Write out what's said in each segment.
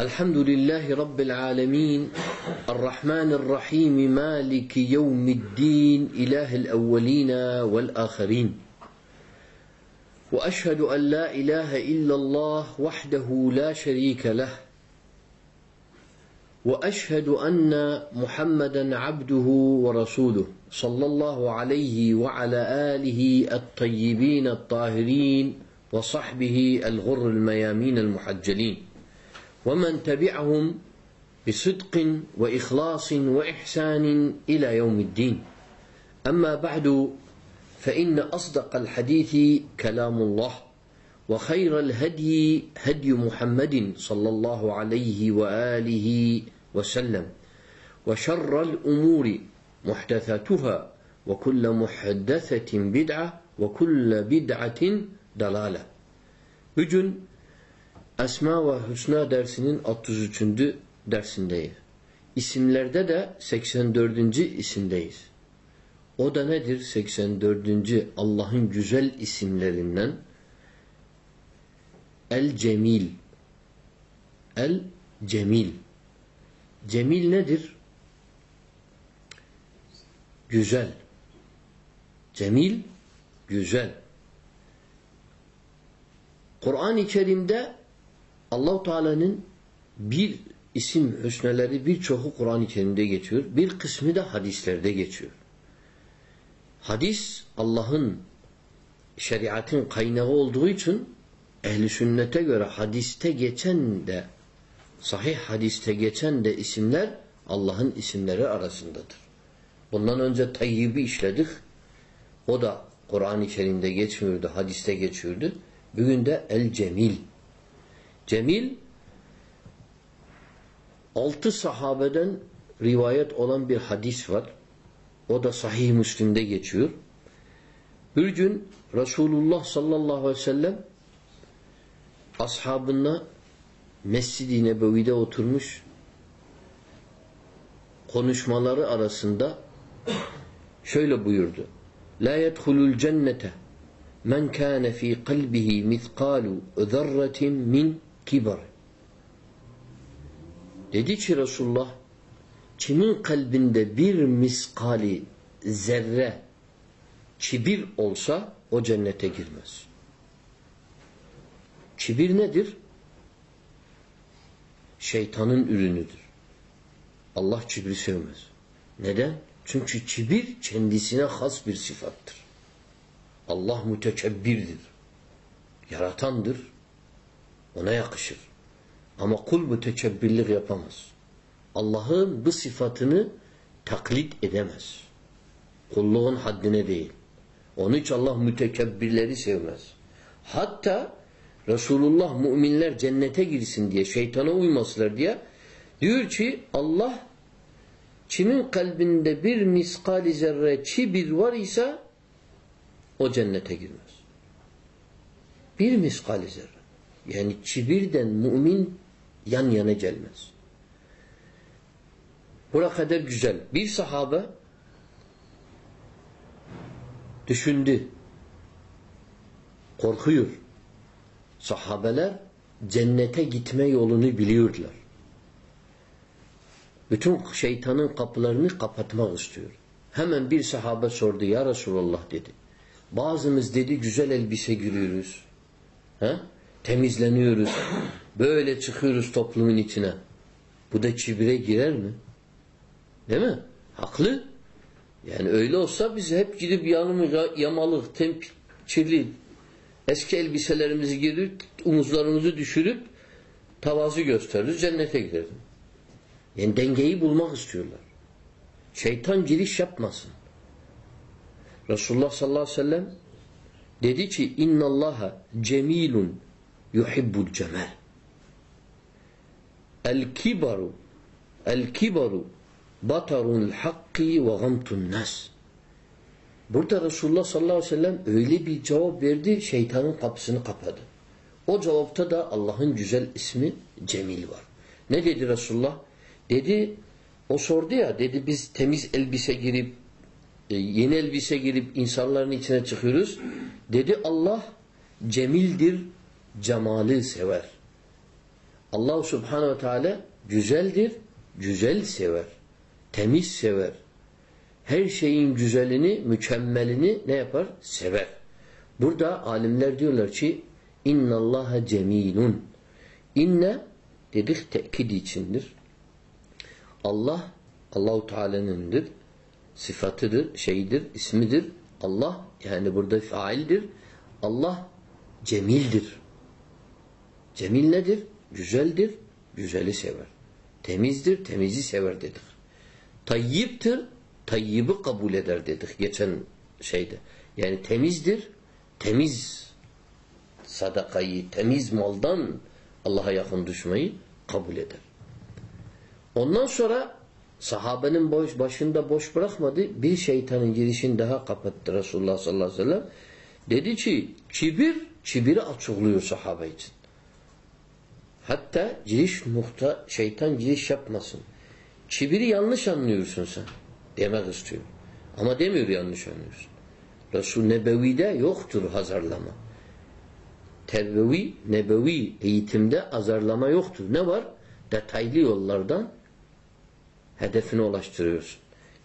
الحمد لله رب العالمين الرحمن الرحيم مالك يوم الدين إله الأولين والآخرين. وأشهد أن لا إله إلا الله وحده لا شريك له. وأشهد أن محمدا عبده ورسوله صلى الله عليه وعلى آله الطيبين الطاهرين وصحبه الغر الميامين المحجلين. ومن تبعهم بصدق وإخلاص وإحسان إلى يوم الدين. أما بعد فإن أصدق الحديث كلام الله وخير الهدي هدي محمد صلى الله عليه وآله وسلم وشر الأمور محدثاتها وكل محدثة بدعة وكل بدعة دلالة Bugün Esma ve Hüsna dersinin 33. dersindeyiz. İsimlerde de 84. isimdeyiz. O da nedir? 84. Allah'ın güzel isimlerinden El Cemil. El Cemil. Cemil nedir? Güzel. Cemil, güzel. Kur'an-ı Kerim'de Allahu Teala'nın bir isim hüsneleri birçoğu Kur'an-ı Kerim'de geçiyor. Bir kısmı da hadislerde geçiyor. Hadis Allah'ın şeriatın kaynağı olduğu için ehli sünnete göre hadiste geçen de sahih hadiste geçen de isimler Allah'ın isimleri arasındadır. Bundan önce Tayyib'i işledik. O da Kur'an-ı Kerim'de geçmiyordu, hadiste geçiyordu. Bugün de El Cemil. Cemil altı sahabeden rivayet olan bir hadis var. O da Sahih Müslim'de geçiyor. Bir gün Resulullah sallallahu aleyhi ve sellem ashabına Mescid-i Nebevi'de oturmuş konuşmaları arasında şöyle buyurdu. La yedhulul cennete men kâne fî kalbihi mithqalu zerretin min kibar. Dedi ki Resulullah kimin kalbinde bir miskali zerre kibir olsa o cennete girmez. Kibir nedir? Şeytanın ürünüdür. Allah kibri sevmez. Neden? Çünkü kibir kendisine has bir sıfattır. Allah mütekebbirdir. Yaratandır. Ona yakışır. Ama kul mütekebbirlik yapamaz. Allah'ın bu sıfatını taklit edemez. Kulluğun haddine değil. Onun için Allah mütekebbirleri sevmez. Hatta Resulullah müminler cennete girsin diye, şeytana uymasınlar diye diyor ki Allah kimin kalbinde bir miskali zerre kibir var ise o cennete girmez. Bir miskali zerre. Yani kibirden mümin yan yana gelmez. Bura kadar güzel. Bir sahabe düşündü. Korkuyor. Sahabeler cennete gitme yolunu biliyorlar. Bütün şeytanın kapılarını kapatmak istiyor. Hemen bir sahabe sordu ya Resulallah dedi. Bazımız dedi güzel elbise giriyoruz. He? Temizleniyoruz. Böyle çıkıyoruz toplumun içine. Bu da kibire girer mi? Değil mi? Haklı. Yani öyle olsa biz hep gidip yanımı yamalık, temp, kirli, eski elbiselerimizi giyip, omuzlarımızı düşürüp tavazı gösteririz, cennete gideriz. Yani dengeyi bulmak istiyorlar. Şeytan giriş yapmasın. Resulullah sallallahu aleyhi ve sellem dedi ki inna Allaha cemilun yuhibbul cemal. El kibaru el kibaru batarul hakki ve gamtun nas. Burada Resulullah sallallahu aleyhi ve sellem öyle bir cevap verdi, şeytanın kapısını kapadı. O cevapta da Allah'ın güzel ismi Cemil var. Ne dedi Resulullah? Dedi, o sordu ya, dedi biz temiz elbise girip, e, yeni elbise girip insanların içine çıkıyoruz. Dedi Allah cemildir, cemali sever. Allah subhanehu ve teala güzeldir, güzel sever. Temiz sever. Her şeyin güzelini, mükemmelini ne yapar? Sever. Burada alimler diyorlar ki inna Allaha cemilun. İnne dedik tekid içindir. Allah Allahu Teala'nındır. Sıfatıdır, şeyidir, ismidir. Allah yani burada faildir. Allah cemildir. Cemil nedir? Güzeldir, güzeli sever. Temizdir, temizi sever dedik. Tayyiptir, tayyibi kabul eder dedik geçen şeyde. Yani temizdir, temiz sadakayı, temiz maldan Allah'a yakın düşmeyi kabul eder. Ondan sonra sahabenin boş, başında boş bırakmadı. Bir şeytanın girişini daha kapattı Resulullah sallallahu aleyhi ve sellem. Dedi ki kibir, kibiri açıklıyor sahabe için. Hatta giriş muhta, şeytan giriş yapmasın. Kibiri yanlış anlıyorsun sen. Demek istiyor. Ama demiyor yanlış anlıyorsun. Resul Nebevi'de yoktur hazırlama. Terbevi, nebevi eğitimde azarlama yoktur. Ne var? Detaylı yollardan hedefine ulaştırıyorsun.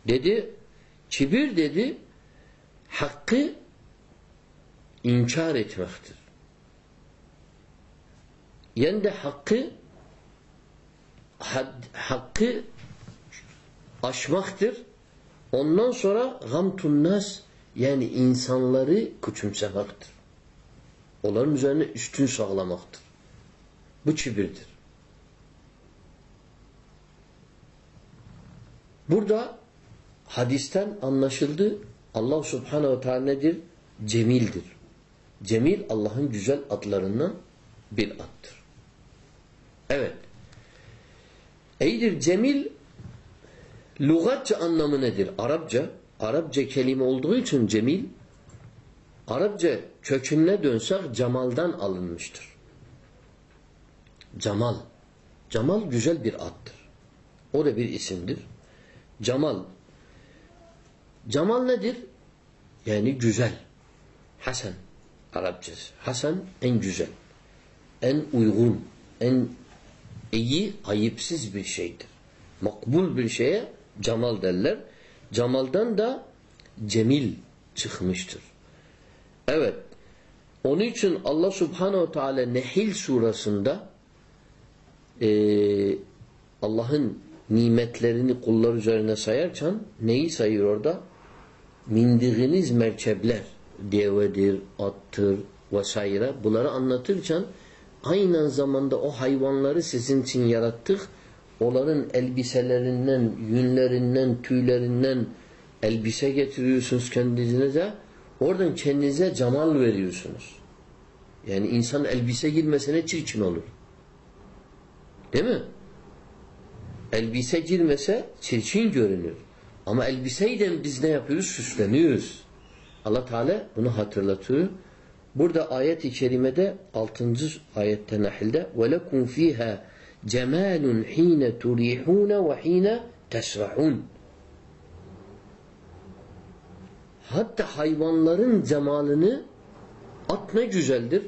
Dedi, kibir dedi, hakkı inkar etmektir. Yani de hakkı had, hakkı aşmaktır. Ondan sonra gamtun yani insanları küçümsemektir. Onların üzerine üstün sağlamaktır. Bu kibirdir. Burada hadisten anlaşıldı Allah subhanehu ve teala nedir? Cemildir. Cemil Allah'ın güzel adlarından bir addır. Evet. Eydir cemil lugatça anlamı nedir? Arapça. Arapça kelime olduğu için cemil Arapça kökününe dönsek cemaldan alınmıştır. Cemal. Cemal güzel bir addır. O da bir isimdir. Cemal. Cemal nedir? Yani güzel. Hasan. Arapçası. Hasan en güzel. En uygun. En iyi, ayıpsız bir şeydir. Makbul bir şeye cemal derler. Cemaldan da cemil çıkmıştır. Evet. Onun için Allah Subhanahu Teala Nehil surasında e, Allah'ın nimetlerini kullar üzerine sayarken neyi sayıyor orada? Mindiğiniz merkepler devedir, attır vesaire bunları anlatırken aynı zamanda o hayvanları sizin için yarattık. Onların elbiselerinden, yünlerinden, tüylerinden elbise getiriyorsunuz kendinize. Oradan kendinize cemal veriyorsunuz. Yani insan elbise girmesine çirkin olur. Değil mi? Elbise girmese çirkin görünür. Ama elbiseyle biz ne yapıyoruz? Süsleniyoruz. Allah Teala bunu hatırlatıyor. Burada ayet-i kerimede 6. ayette Nahil'de وَلَكُمْ ف۪يهَا cemalun hine turihun ve hine tesrahun. Hatta hayvanların cemalini at ne güzeldir.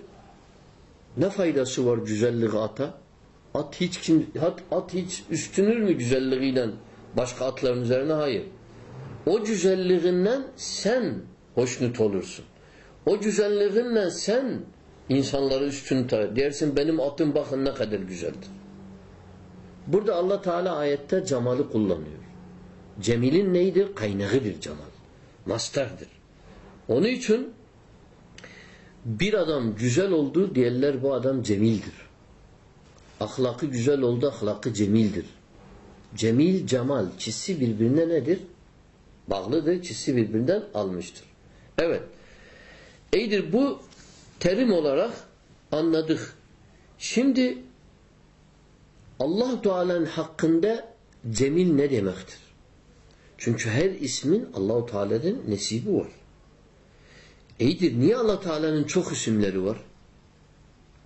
Ne faydası var güzelliği ata? At hiç kim at, at hiç üstünür mü güzelliğiyle başka atların üzerine? Hayır. O güzelliğinden sen hoşnut olursun. O güzelliğinle sen insanları üstün tutar. Dersin benim atım bakın ne kadar güzeldir. Burada Allah Teala ayette cemalı kullanıyor. Cemilin neydi? Kaynağıdır cemal. Mastardır. Onun için bir adam güzel oldu diğerler bu adam cemildir. Ahlakı güzel oldu ahlakı cemildir. Cemil, cemal çizsi birbirine nedir? Bağlıdır, çizsi birbirinden almıştır. Evet. Eydir bu terim olarak anladık. Şimdi Allah Teala'nın hakkında cemil ne demektir? Çünkü her ismin Allahu Teala'nın nesibi var. İyidir. Niye Allah Teala'nın çok isimleri var?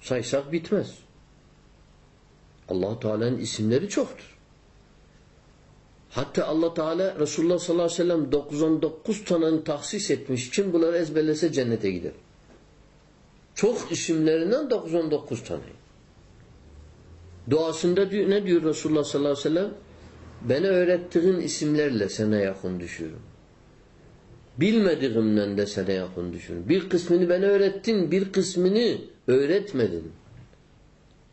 Saysak bitmez. Allah Teala'nın isimleri çoktur. Hatta Allah Teala Resulullah sallallahu aleyhi ve sellem 99 taneni tahsis etmiş. Kim bunları ezberlese cennete gider. Çok isimlerinden 99 tane. Duasında ne diyor Resulullah sallallahu aleyhi ve sellem? Bana öğrettiğin isimlerle sana yakın düşüyorum. Bilmediğimden de sana yakın düşüyorum. Bir kısmını bana öğrettin, bir kısmını öğretmedin.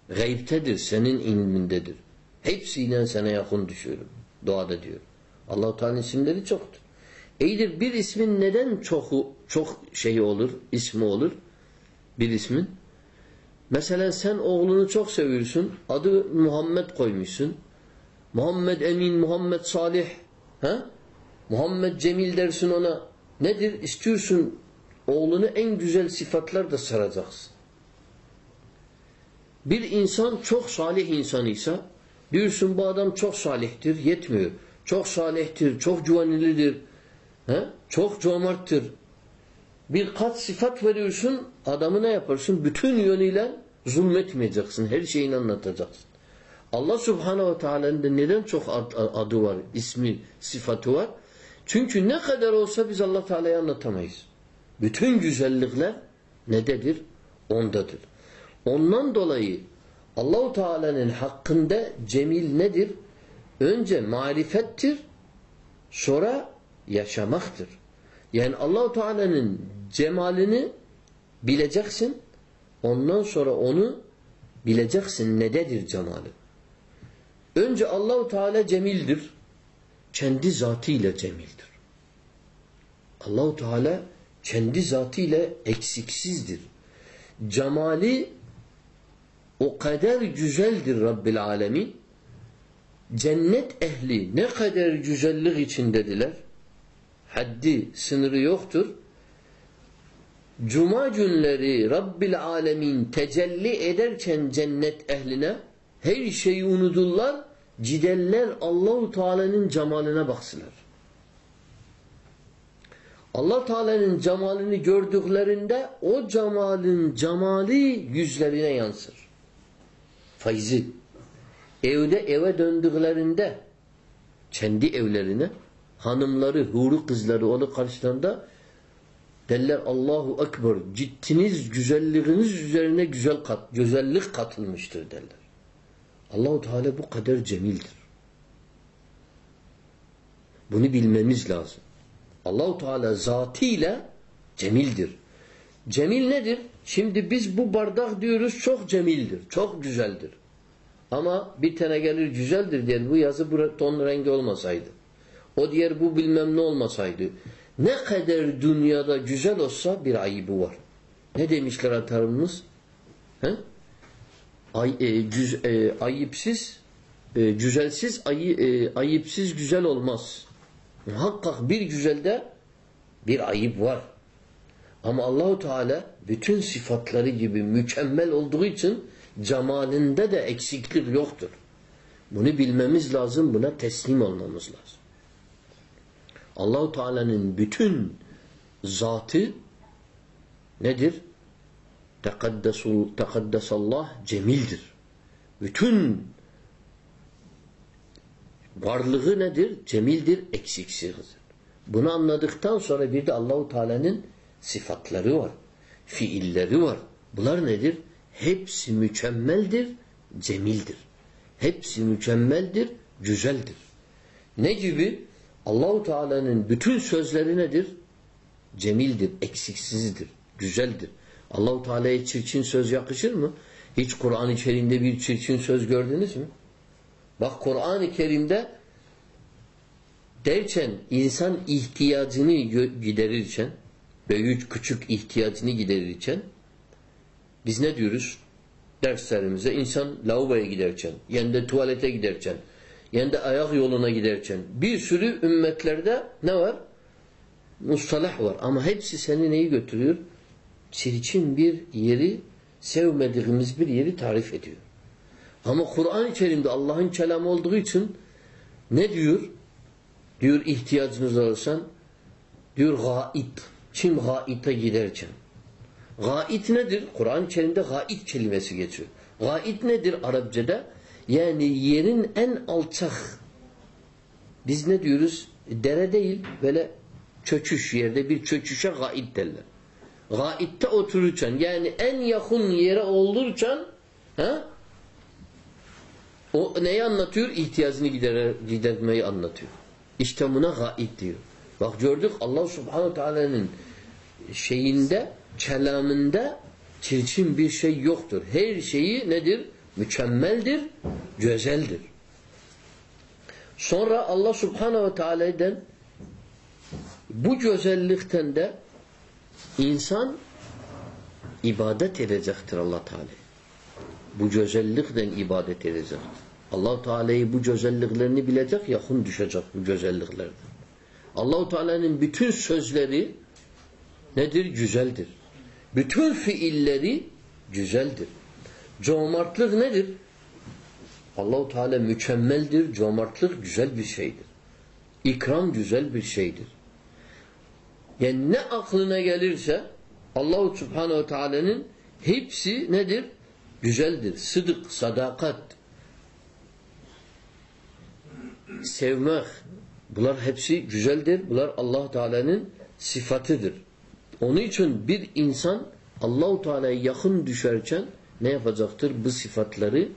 Gaybtedir, senin ilmindedir. Hepsiyle sana yakın düşüyorum. Duada diyor. Allah-u Teala'nın isimleri çoktur. İyidir bir ismin neden çok çok şey olur, ismi olur? Bir ismin. Mesela sen oğlunu çok seviyorsun. Adı Muhammed koymuşsun. Muhammed Emin, Muhammed Salih. Ha? Muhammed Cemil dersin ona. Nedir? İstiyorsun oğlunu en güzel sıfatlar da saracaksın. Bir insan çok salih insanıysa diyorsun bu adam çok salihtir, yetmiyor. Çok salihtir, çok güvenilidir, he? çok cömerttir. Birkaç sıfat veriyorsun, adamı ne yaparsın? Bütün yönüyle zulmetmeyeceksin, her şeyini anlatacaksın. Allah subhanehu ve teala'nın da neden çok ad, adı var, ismi, sıfatı var? Çünkü ne kadar olsa biz Allah Teala'yı anlatamayız. Bütün güzellikler nededir? Ondadır. Ondan dolayı Allahu Teala'nın hakkında cemil nedir? Önce marifettir, sonra yaşamaktır. Yani Allahu Teala'nın cemalini bileceksin, ondan sonra onu bileceksin nededir cemali. Önce Allahu Teala cemildir. Kendi zatıyla cemildir. Allahu Teala kendi zatıyla eksiksizdir. Cemali o kadar güzeldir Rabbil Alemin. Cennet ehli ne kadar güzellik içindedirler. Haddi, sınırı yoktur. Cuma günleri Rabbil Alemin tecelli ederken cennet ehline her şeyi unudurlar, giderler Allahu Teala'nın cemaline baksınlar. Allah Teala'nın cemalini gördüklerinde o cemalin cemali yüzlerine yansır. Faizi. Evde eve döndüklerinde kendi evlerine hanımları, huru kızları onu karşılarında derler Allahu Ekber ciddiniz güzelliğiniz üzerine güzel kat, güzellik katılmıştır derler. Allahu Teala bu kadar cemildir. Bunu bilmemiz lazım. Allahu Teala zatıyla cemildir. Cemil nedir? Şimdi biz bu bardak diyoruz çok cemildir, çok güzeldir. Ama bir tane gelir güzeldir diye bu yazı bu ton rengi olmasaydı. O diğer bu bilmem ne olmasaydı. Ne kadar dünyada güzel olsa bir ayıbı var. Ne demişler atarımız? He? Ay, e, cüz, e, ayıpsız e, güzelsiz ayı, e, ayıpsız güzel olmaz. Muhakkak bir güzelde bir ayıp var. Ama Allahu Teala bütün sıfatları gibi mükemmel olduğu için cemalinde de eksiklik yoktur. Bunu bilmemiz lazım, buna teslim olmamız lazım. Allahu Teala'nın bütün zatı nedir? Tekaddesallah cemildir. Bütün varlığı nedir? Cemildir, eksiksizdir. Bunu anladıktan sonra bir de Allahu Teala'nın sıfatları var. Fiilleri var. Bunlar nedir? Hepsi mükemmeldir, cemildir. Hepsi mükemmeldir, güzeldir. Ne gibi? Allahu Teala'nın bütün sözleri nedir? Cemildir, eksiksizdir, güzeldir. Allahu Teala'ya çirkin söz yakışır mı? Hiç Kur'an-ı Kerim'de bir çirkin söz gördünüz mü? Bak Kur'an-ı Kerim'de derken insan ihtiyacını giderirken büyük küçük ihtiyacını giderirken biz ne diyoruz? Derslerimize insan lavaboya giderken, yani tuvalete giderken, yani ayak yoluna giderken bir sürü ümmetlerde ne var? Mustalah var. Ama hepsi seni neyi götürüyor? Çirkin bir yeri, sevmediğimiz bir yeri tarif ediyor. Ama Kur'an içerisinde Allah'ın kelamı olduğu için ne diyor? Diyor ihtiyacınız olursan diyor gaib. Kim gaite giderken. Gait nedir? Kur'an-ı Kerim'de gait kelimesi geçiyor. Gait nedir Arapçada? Yani yerin en alçak. Biz ne diyoruz? Dere değil, böyle çöküş yerde bir çöküşe gait derler. Gaitte otururken yani en yakın yere olurken ha? o neyi anlatıyor? İhtiyacını gider, gidermeyi anlatıyor. İşte buna gait diyor. Bak gördük Allah subhanahu teala'nın şeyinde, kelamında çirkin bir şey yoktur. Her şeyi nedir? Mükemmeldir, güzeldir. Sonra Allah subhanahu teala'dan bu güzellikten de insan ibadet edecektir Allah Teala. Bu güzellikten ibadet edecektir. Allah Teala'yı bu güzelliklerini bilecek, yakın düşecek bu güzelliklerden. Allahu Teala'nın bütün sözleri nedir? Güzeldir. Bütün fiilleri güzeldir. Cömertlik nedir? Allahu Teala mükemmeldir. Cömertlik güzel bir şeydir. İkram güzel bir şeydir. Yani ne aklına gelirse Allahu Subhanahu Teala'nın hepsi nedir? Güzeldir. Sıdık, sadakat, sevmek, bunlar hepsi güzeldir. Bunlar Allah Teala'nın sıfatıdır. Onun için bir insan Allahu Teala'ya yakın düşerken ne yapacaktır? Bu sıfatları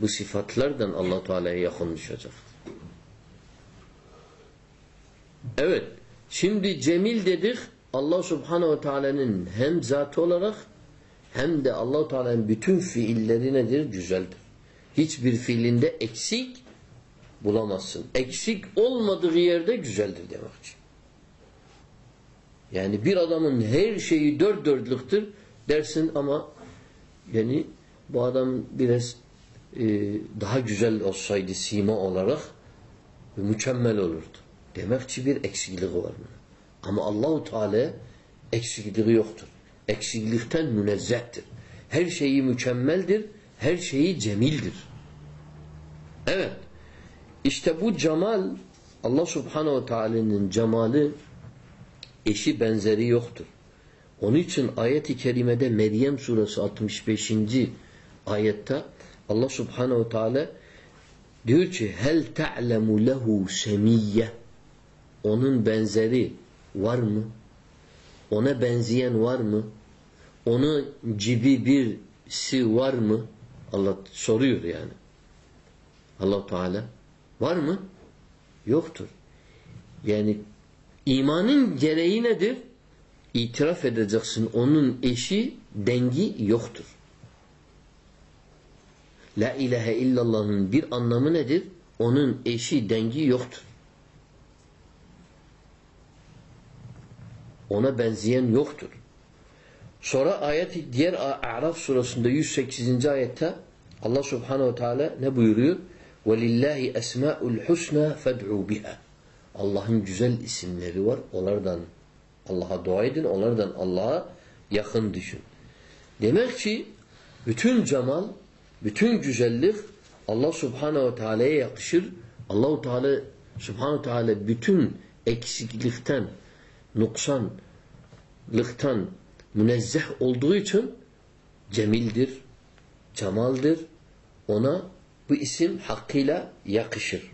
bu sıfatlardan Allah Teala'ya yakın düşecektir. Evet. Şimdi cemil dedik Allah Subhanahu Teala'nın hem zatı olarak hem de Allah Teala'nın bütün fiilleri nedir? Güzeldir. Hiçbir fiilinde eksik bulamazsın. Eksik olmadığı yerde güzeldir demek. Yani bir adamın her şeyi dört dörtlüktür dersin ama yani bu adam biraz e, daha güzel olsaydı sima olarak mükemmel olurdu. Demek ki bir eksikliği var mı? Ama Allahu Teala eksikliği yoktur. Eksiklikten münezzehtir. Her şeyi mükemmeldir, her şeyi cemildir. Evet. İşte bu cemal Allah Subhanahu Teala'nın cemali eşi benzeri yoktur. Onun için ayet-i kerimede Meryem suresi 65. ayette Allah Subhanahu Teala diyor ki hel ta'lemu lehu semiyye onun benzeri var mı? Ona benzeyen var mı? Onun gibi birisi var mı? Allah soruyor yani. Allah Teala var mı? Yoktur. Yani imanın gereği nedir? İtiraf edeceksin. Onun eşi dengi yoktur. La ilahe illallah'ın bir anlamı nedir? Onun eşi dengi yoktur. Ona benzeyen yoktur. Sonra ayet diğer A'raf surasında 108. ayette Allah Subhanahu Teala ne buyuruyor? وَلِلَّهِ أَسْمَاءُ الْحُسْنَى فَادْعُوا بِهَا Allah'ın güzel isimleri var. Onlardan Allah'a dua edin. Onlardan Allah'a yakın düşün. Demek ki bütün cemal, bütün güzellik Allah Subhanahu Teala'ya yakışır. Allahu Teala Subhanahu Teala bütün eksiklikten, nuksanlıktan münezzeh olduğu için cemildir, cemaldir. Ona bu isim hakkıyla yakışır.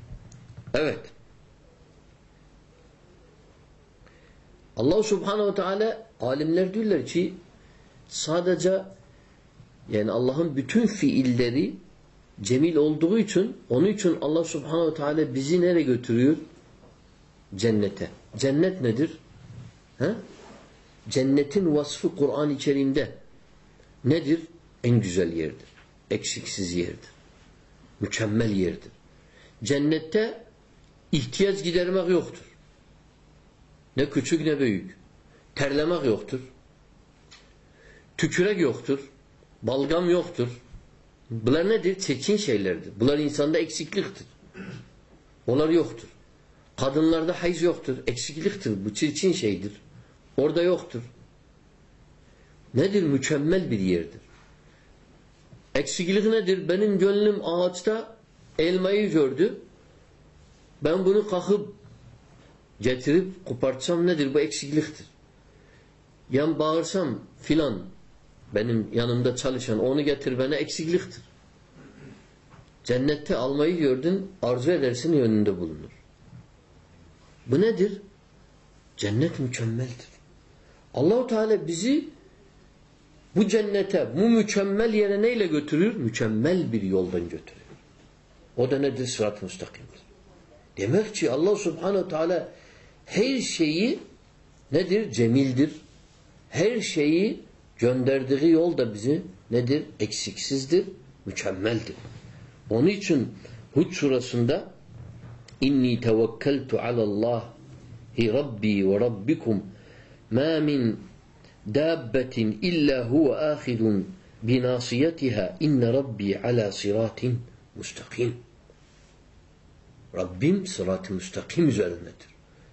Evet. Allah Subhanahu Teala alimler diyorlar ki sadece yani Allah'ın bütün fiilleri cemil olduğu için onun için Allah Subhanahu Teala bizi nereye götürüyor? Cennete. Cennet nedir? He? Cennetin vasfı Kur'an-ı Kerim'de nedir? En güzel yerdir. Eksiksiz yerdir. Mükemmel yerdir. Cennette ihtiyaç gidermek yoktur. Ne küçük ne büyük. Terlemek yoktur. Tükürek yoktur. Balgam yoktur. Bunlar nedir? Çirkin şeylerdir. Bunlar insanda eksikliktir. Onlar yoktur. Kadınlarda hayız yoktur. Eksikliktir. Bu çirkin şeydir. Orada yoktur. Nedir? Mükemmel bir yerdir. Eksiklik nedir? Benim gönlüm ağaçta elmayı gördü. Ben bunu kalkıp getirip kopartsam nedir? Bu eksikliktir. yan bağırsam filan benim yanımda çalışan onu getir bana eksikliktir. Cennette almayı gördün arzu edersin yönünde bulunur. Bu nedir? Cennet mükemmeldir. Allahu Teala bizi bu cennete, bu mükemmel yere neyle götürür? Mükemmel bir yoldan götürür. O da nedir? Sırat-ı müstakimdir. Demek ki Allah Subhanahu Teala her şeyi nedir? Cemildir. Her şeyi gönderdiği yol da bizi nedir? Eksiksizdir, mükemmeldir. Onun için Hud surasında İnni tevekkeltu alallahi rabbi ve rabbikum ma min dabbetin illa huve ahidun binasiyetiha inne rabbi ala siratin müstakim. Rabbim sırat-ı müstakim üzerindedir.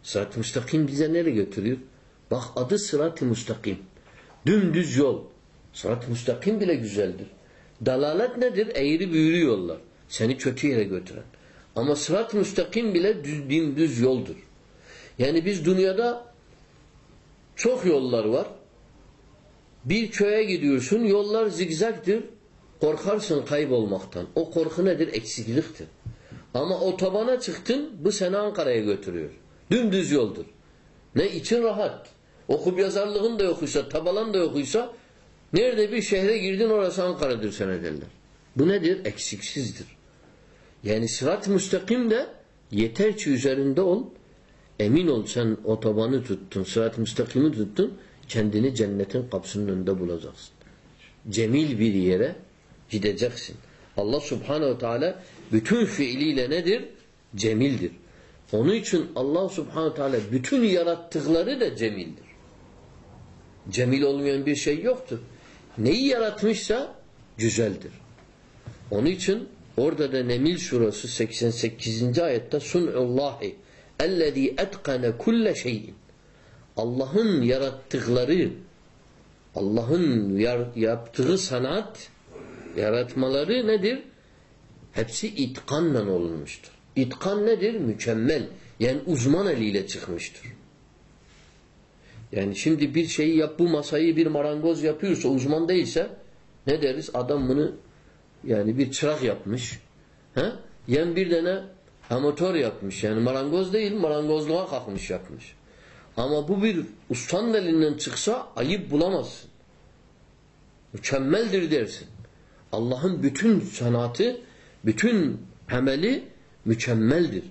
Sırat-ı müstakim bize nereye götürüyor? Bak adı sırat-ı müstakim. Dümdüz yol. Sırat-ı müstakim bile güzeldir. Dalalet nedir? Eğri büğrü yollar. Seni kötü yere götüren. Ama sırat-ı müstakim bile düz, dümdüz yoldur. Yani biz dünyada çok yollar var. Bir köye gidiyorsun, yollar zigzagdır. Korkarsın kaybolmaktan. O korku nedir? Eksikliktir. Ama otobana çıktın, bu seni Ankara'ya götürüyor. Dümdüz yoldur. Ne için rahat. Okup yazarlığın da yokuysa, tabalan da yokuysa, nerede bir şehre girdin orası Ankara'dır sana derler. Bu nedir? Eksiksizdir. Yani sırat müstakim de yeter ki üzerinde ol, emin ol sen otobanı tuttun, sırat müstakimi tuttun, kendini cennetin kapısının önünde bulacaksın. Cemil bir yere gideceksin. Allah subhanehu teala bütün fiiliyle nedir? Cemildir. Onun için Allah subhanehu teala bütün yarattıkları da cemildir. Cemil olmayan bir şey yoktur. Neyi yaratmışsa güzeldir. Onun için orada da Nemil surası 88. ayette Sun'ullahi ellezî etkane kulle şeyin Allah'ın yarattıkları Allah'ın yaptığı sanat yaratmaları nedir? Hepsi itkanla olunmuştur. İtkan nedir? Mükemmel. Yani uzman eliyle çıkmıştır. Yani şimdi bir şeyi yap bu masayı bir marangoz yapıyorsa uzman değilse ne deriz? Adam bunu yani bir çırak yapmış. He? Yani bir tane amatör yapmış. Yani marangoz değil marangozluğa kalkmış yapmış. Ama bu bir ustanın elinden çıksa ayıp bulamazsın. Mükemmeldir dersin. Allah'ın bütün sanatı, bütün ameli mükemmeldir.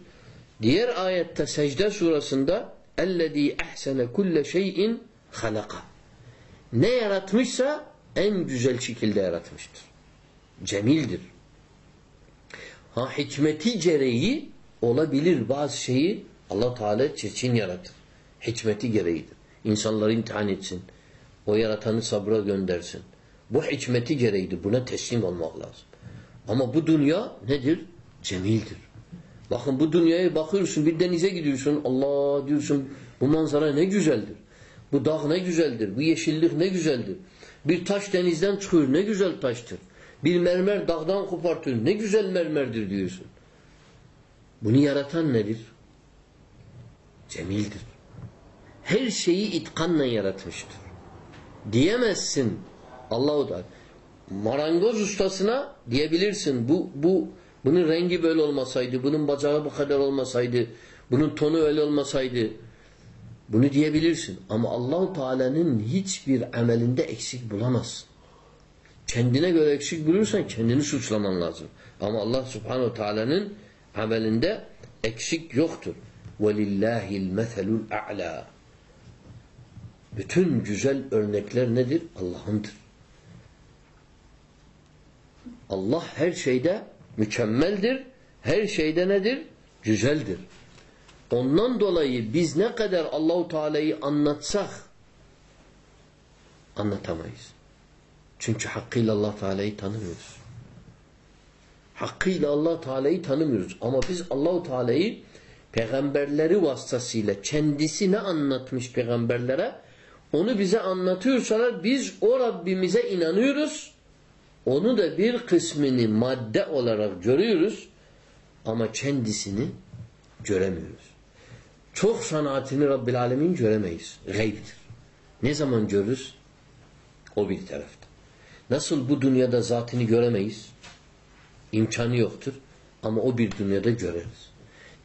Diğer ayette secde surasında اَلَّذ۪ي اَحْسَنَ كُلَّ şeyin halaka. Ne yaratmışsa en güzel şekilde yaratmıştır. Cemildir. Ha hikmeti gereği olabilir bazı şeyi Allah Teala çirkin yaratır. Hikmeti gereğidir. İnsanları imtihan etsin. O yaratanı sabra göndersin. Bu hikmeti gereğidir. Buna teslim olmak lazım. Ama bu dünya nedir? Cemildir. Bakın bu dünyaya bakıyorsun bir denize gidiyorsun Allah diyorsun bu manzara ne güzeldir. Bu dağ ne güzeldir. Bu yeşillik ne güzeldir. Bir taş denizden çıkıyor ne güzel taştır. Bir mermer dağdan kopartıyor ne güzel mermerdir diyorsun. Bunu yaratan nedir? Cemildir. Her şeyi itkanla yaratmıştır. Diyemezsin Allahu da marangoz ustasına diyebilirsin bu bu bunun rengi böyle olmasaydı, bunun bacağı bu kadar olmasaydı, bunun tonu öyle olmasaydı bunu diyebilirsin. Ama Allahu Teala'nın hiçbir amelinde eksik bulamazsın. Kendine göre eksik bulursan kendini suçlaman lazım. Ama Allah Subhanahu Teala'nın amelinde eksik yoktur. وَلِلَّهِ الْمَثَلُ الْاَعْلَى Bütün güzel örnekler nedir? Allah'ındır. Allah her şeyde mükemmeldir. Her şeyde nedir? Güzeldir. Ondan dolayı biz ne kadar Allahu Teala'yı anlatsak anlatamayız. Çünkü hakkıyla Allah Teala'yı tanımıyoruz. Hakkıyla Allah Teala'yı tanımıyoruz. Ama biz Allahu Teala'yı peygamberleri vasıtasıyla kendisi ne anlatmış peygamberlere onu bize anlatıyorsalar biz o Rabbimize inanıyoruz onu da bir kısmını madde olarak görüyoruz ama kendisini göremiyoruz. Çok sanatını Rabbil Alemin göremeyiz. Gaybdir. Ne zaman görürüz? O bir tarafta. Nasıl bu dünyada zatını göremeyiz? İmkanı yoktur. Ama o bir dünyada göreriz.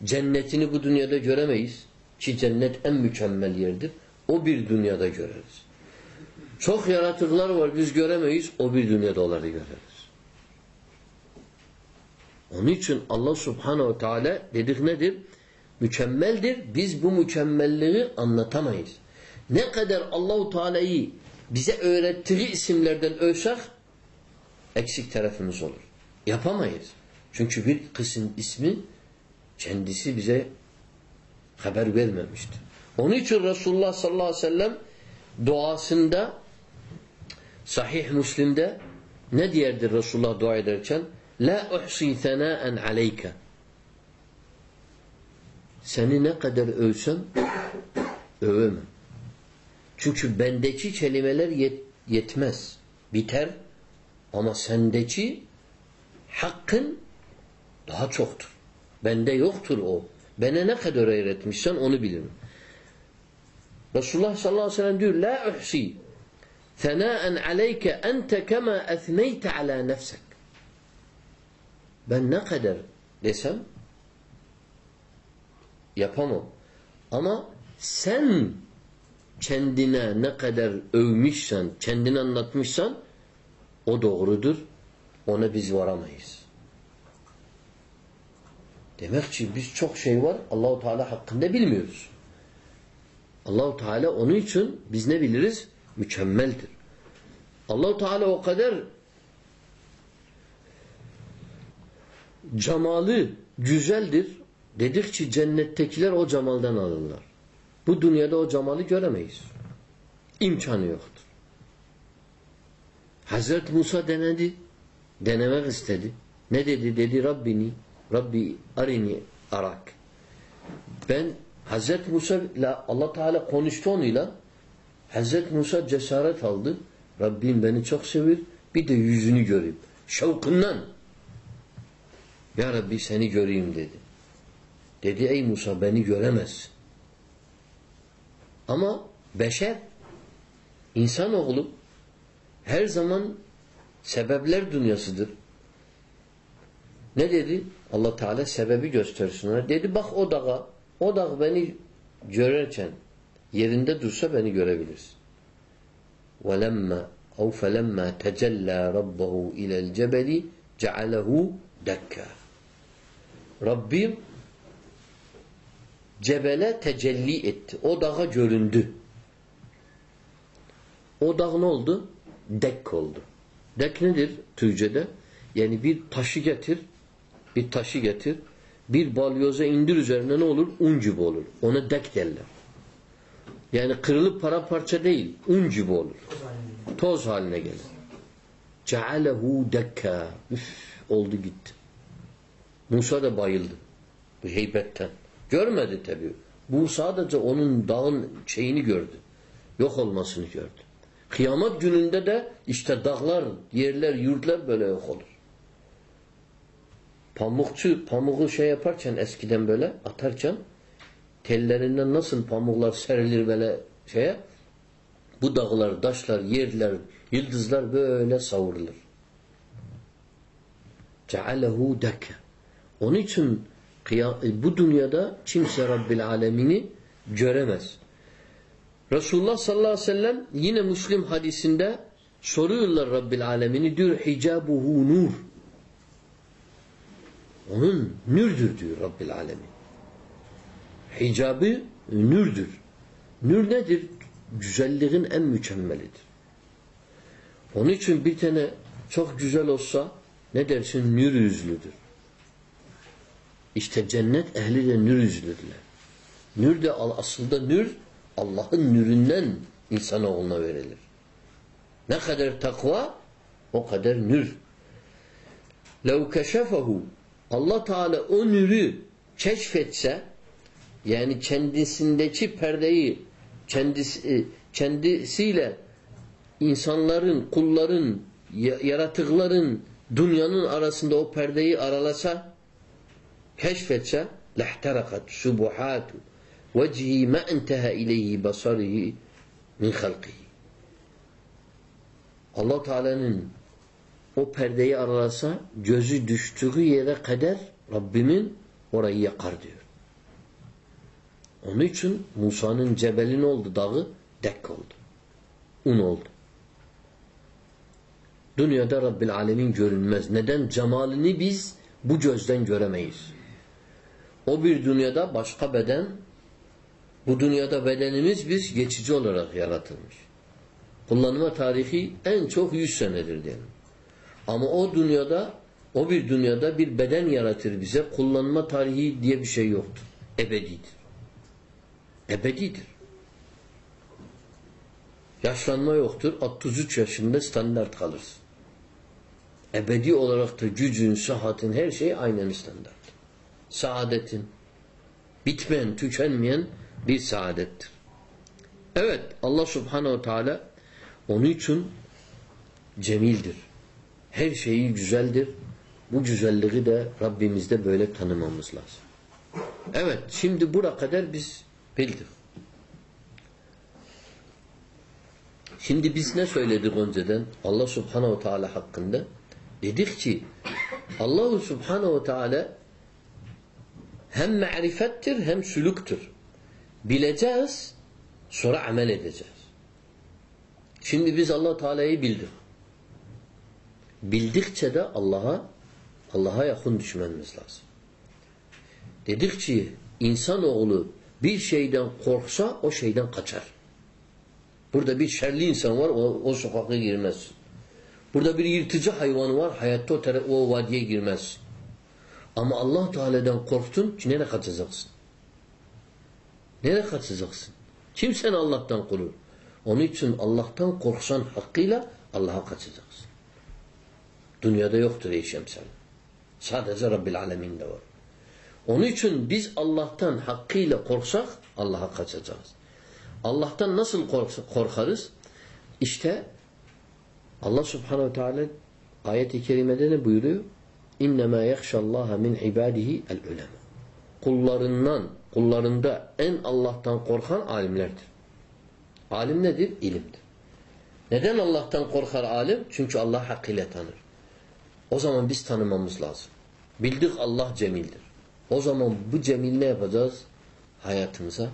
Cennetini bu dünyada göremeyiz. Ki cennet en mükemmel yerdir. O bir dünyada göreriz. Çok yaratıklar var biz göremeyiz. O bir dünyada onları göreriz. Onun için Allah subhanehu ve teala dedik nedir? Mükemmeldir. Biz bu mükemmelliği anlatamayız. Ne kadar Allahu Teala'yı bize öğrettiği isimlerden övsek eksik tarafımız olur. Yapamayız. Çünkü bir kısım ismi kendisi bize haber vermemiştir. Onun için Resulullah sallallahu aleyhi ve sellem duasında Sahih Müslim'de ne diyerdir Resulullah dua ederken? La uhsi senaen aleyke. Seni ne kadar övsem övemem. Çünkü bendeki kelimeler yet yetmez. Biter. Ama sendeki hakkın daha çoktur. Bende yoktur o. Bana ne kadar öğretmişsen onu bilirim. Resulullah sallallahu aleyhi ve sellem diyor La uhsi senaen aleyke ente kema ethneyte ala nefsek. Ben ne kadar desem yapamam. Ama sen kendine ne kadar övmüşsen, kendini anlatmışsan o doğrudur. Ona biz varamayız. Demek ki biz çok şey var Allahu Teala hakkında bilmiyoruz. Allahu Teala onun için biz ne biliriz? Mükemmeldir. Allahu Teala o kadar cemalı güzeldir. Dedik ki cennettekiler o cemalden alırlar. Bu dünyada o cemalı göremeyiz. İmkanı yoktur. Hazret Musa denedi. Denemek istedi. Ne dedi? Dedi Rabbini Rabbi arini arak. Ben Hazret Musa ile Allah Teala konuştu onunla. Hazret Musa cesaret aldı. Rabbim beni çok sevir. Bir de yüzünü göreyim. Şevkından. Ya Rabbi seni göreyim dedi. Dedi ey Musa beni göremez. Ama beşer insanoğlu her zaman sebepler dünyasıdır. Ne dedi? Allah Teala sebebi göstersin ona. Dedi bak o dağa, o dağ beni görerken yerinde dursa beni görebilirsin. وَلَمَّا اَوْ فَلَمَّا تَجَلَّى رَبَّهُ اِلَى الْجَبَلِ جَعَلَهُ دَكَّا Rabbim cebele tecelli etti. O dağa göründü. O dağ ne oldu? Dek oldu. Dek nedir Türkçe'de? Yani bir taşı getir, bir taşı getir, bir balyoza indir üzerine ne olur? Un gibi olur. Ona dek derler. Yani kırılıp para parça değil, un gibi olur. Toz haline gelir. Cealehu dekka. Üf, oldu gitti. Musa da bayıldı. Bu heybetten. Görmedi tabi. Bu sadece onun dağın şeyini gördü. Yok olmasını gördü. Kıyamet gününde de işte dağlar, yerler, yurtlar böyle yok olur. Pamukçu pamuğu şey yaparken eskiden böyle atarken tellerinden nasıl pamuklar serilir böyle şeye bu dağlar, taşlar, yerler, yıldızlar böyle savrulur. Cealehu deke. Onun için bu dünyada kimse Rabbil Alemini göremez. Resulullah sallallahu aleyhi ve sellem yine Müslim hadisinde soruyorlar Rabbil Alemini diyor hicabuhu nur. Onun nürdür diyor Rabbil Alemin Hicabı nürdür. Nür nedir? Güzelliğin en mükemmelidir. Onun için bir tane çok güzel olsa ne dersin? Nür yüzlüdür. İşte cennet ehli de nür yüzlüdürler. Nür de aslında nür Allah'ın nüründen insanoğluna verilir. Ne kadar takva o kadar nür. لَوْ كَشَفَهُ Allah Teala o nürü keşfetse yani kendisindeki perdeyi kendisi, kendisiyle insanların, kulların, yaratıkların dünyanın arasında o perdeyi aralasa keşfetse lehterakat subuhatu vecihi ma enteha ileyhi basarihi min halqihi. Allah Teala'nın o perdeyi aralasa gözü düştüğü yere kadar Rabbimin orayı yakar diyor. Onun için Musa'nın cebeli ne oldu? Dağı dek oldu. Un oldu. Dünyada Rabbil Alemin görünmez. Neden? Cemalini biz bu gözden göremeyiz. O bir dünyada başka beden, bu dünyada bedenimiz biz geçici olarak yaratılmış. Kullanma tarihi en çok 100 senedir diyelim. Ama o dünyada, o bir dünyada bir beden yaratır bize. Kullanma tarihi diye bir şey yoktur. Ebedidir. Ebedidir. Yaşlanma yoktur. 33 yaşında standart kalırsın. Ebedi olarak da gücün, sıhhatin, her şey aynen standart. Saadetin, bitmeyen, tükenmeyen bir saadettir. Evet, Allah subhanehu teala onun için cemildir. Her şeyi güzeldir. Bu güzelliği de Rabbimizde böyle tanımamız lazım. Evet, şimdi buraya kadar biz bildik. Şimdi biz ne söyledik önceden? Allah subhanehu teala hakkında. Dedik ki Allahu subhanehu teala hem marifettir hem sülüktür. Bileceğiz sonra amel edeceğiz. Şimdi biz Allah Teala'yı bildik. Bildikçe de Allah'a Allah'a yakın düşmemiz lazım. Dedik ki insanoğlu bir şeyden korksa o şeyden kaçar. Burada bir şerli insan var o, o sokaka girmez. Burada bir yırtıcı hayvan var hayatta o, o vadiye girmez. Ama Allah Teala'dan korktun ki nereye kaçacaksın? Nereye kaçacaksın? Kim seni Allah'tan korur? Onun için Allah'tan korksan hakkıyla Allah'a kaçacaksın. Dünyada yoktur ey şemsel. Sadece Rabbil Alemin'de var. Onun için biz Allah'tan hakkıyla korksak Allah'a kaçacağız. Allah'tan nasıl korkarız? İşte Allah Subhanahu Teala ayet-i kerimede ne buyuruyor? İnnemâ yekşallâhe min ibâdihi el-ulema. Kullarından, kullarında en Allah'tan korkan alimlerdir. Alim nedir? İlimdir. Neden Allah'tan korkar alim? Çünkü Allah hakkıyla tanır. O zaman biz tanımamız lazım. Bildik Allah cemildir. O zaman bu cemil ne yapacağız? Hayatımıza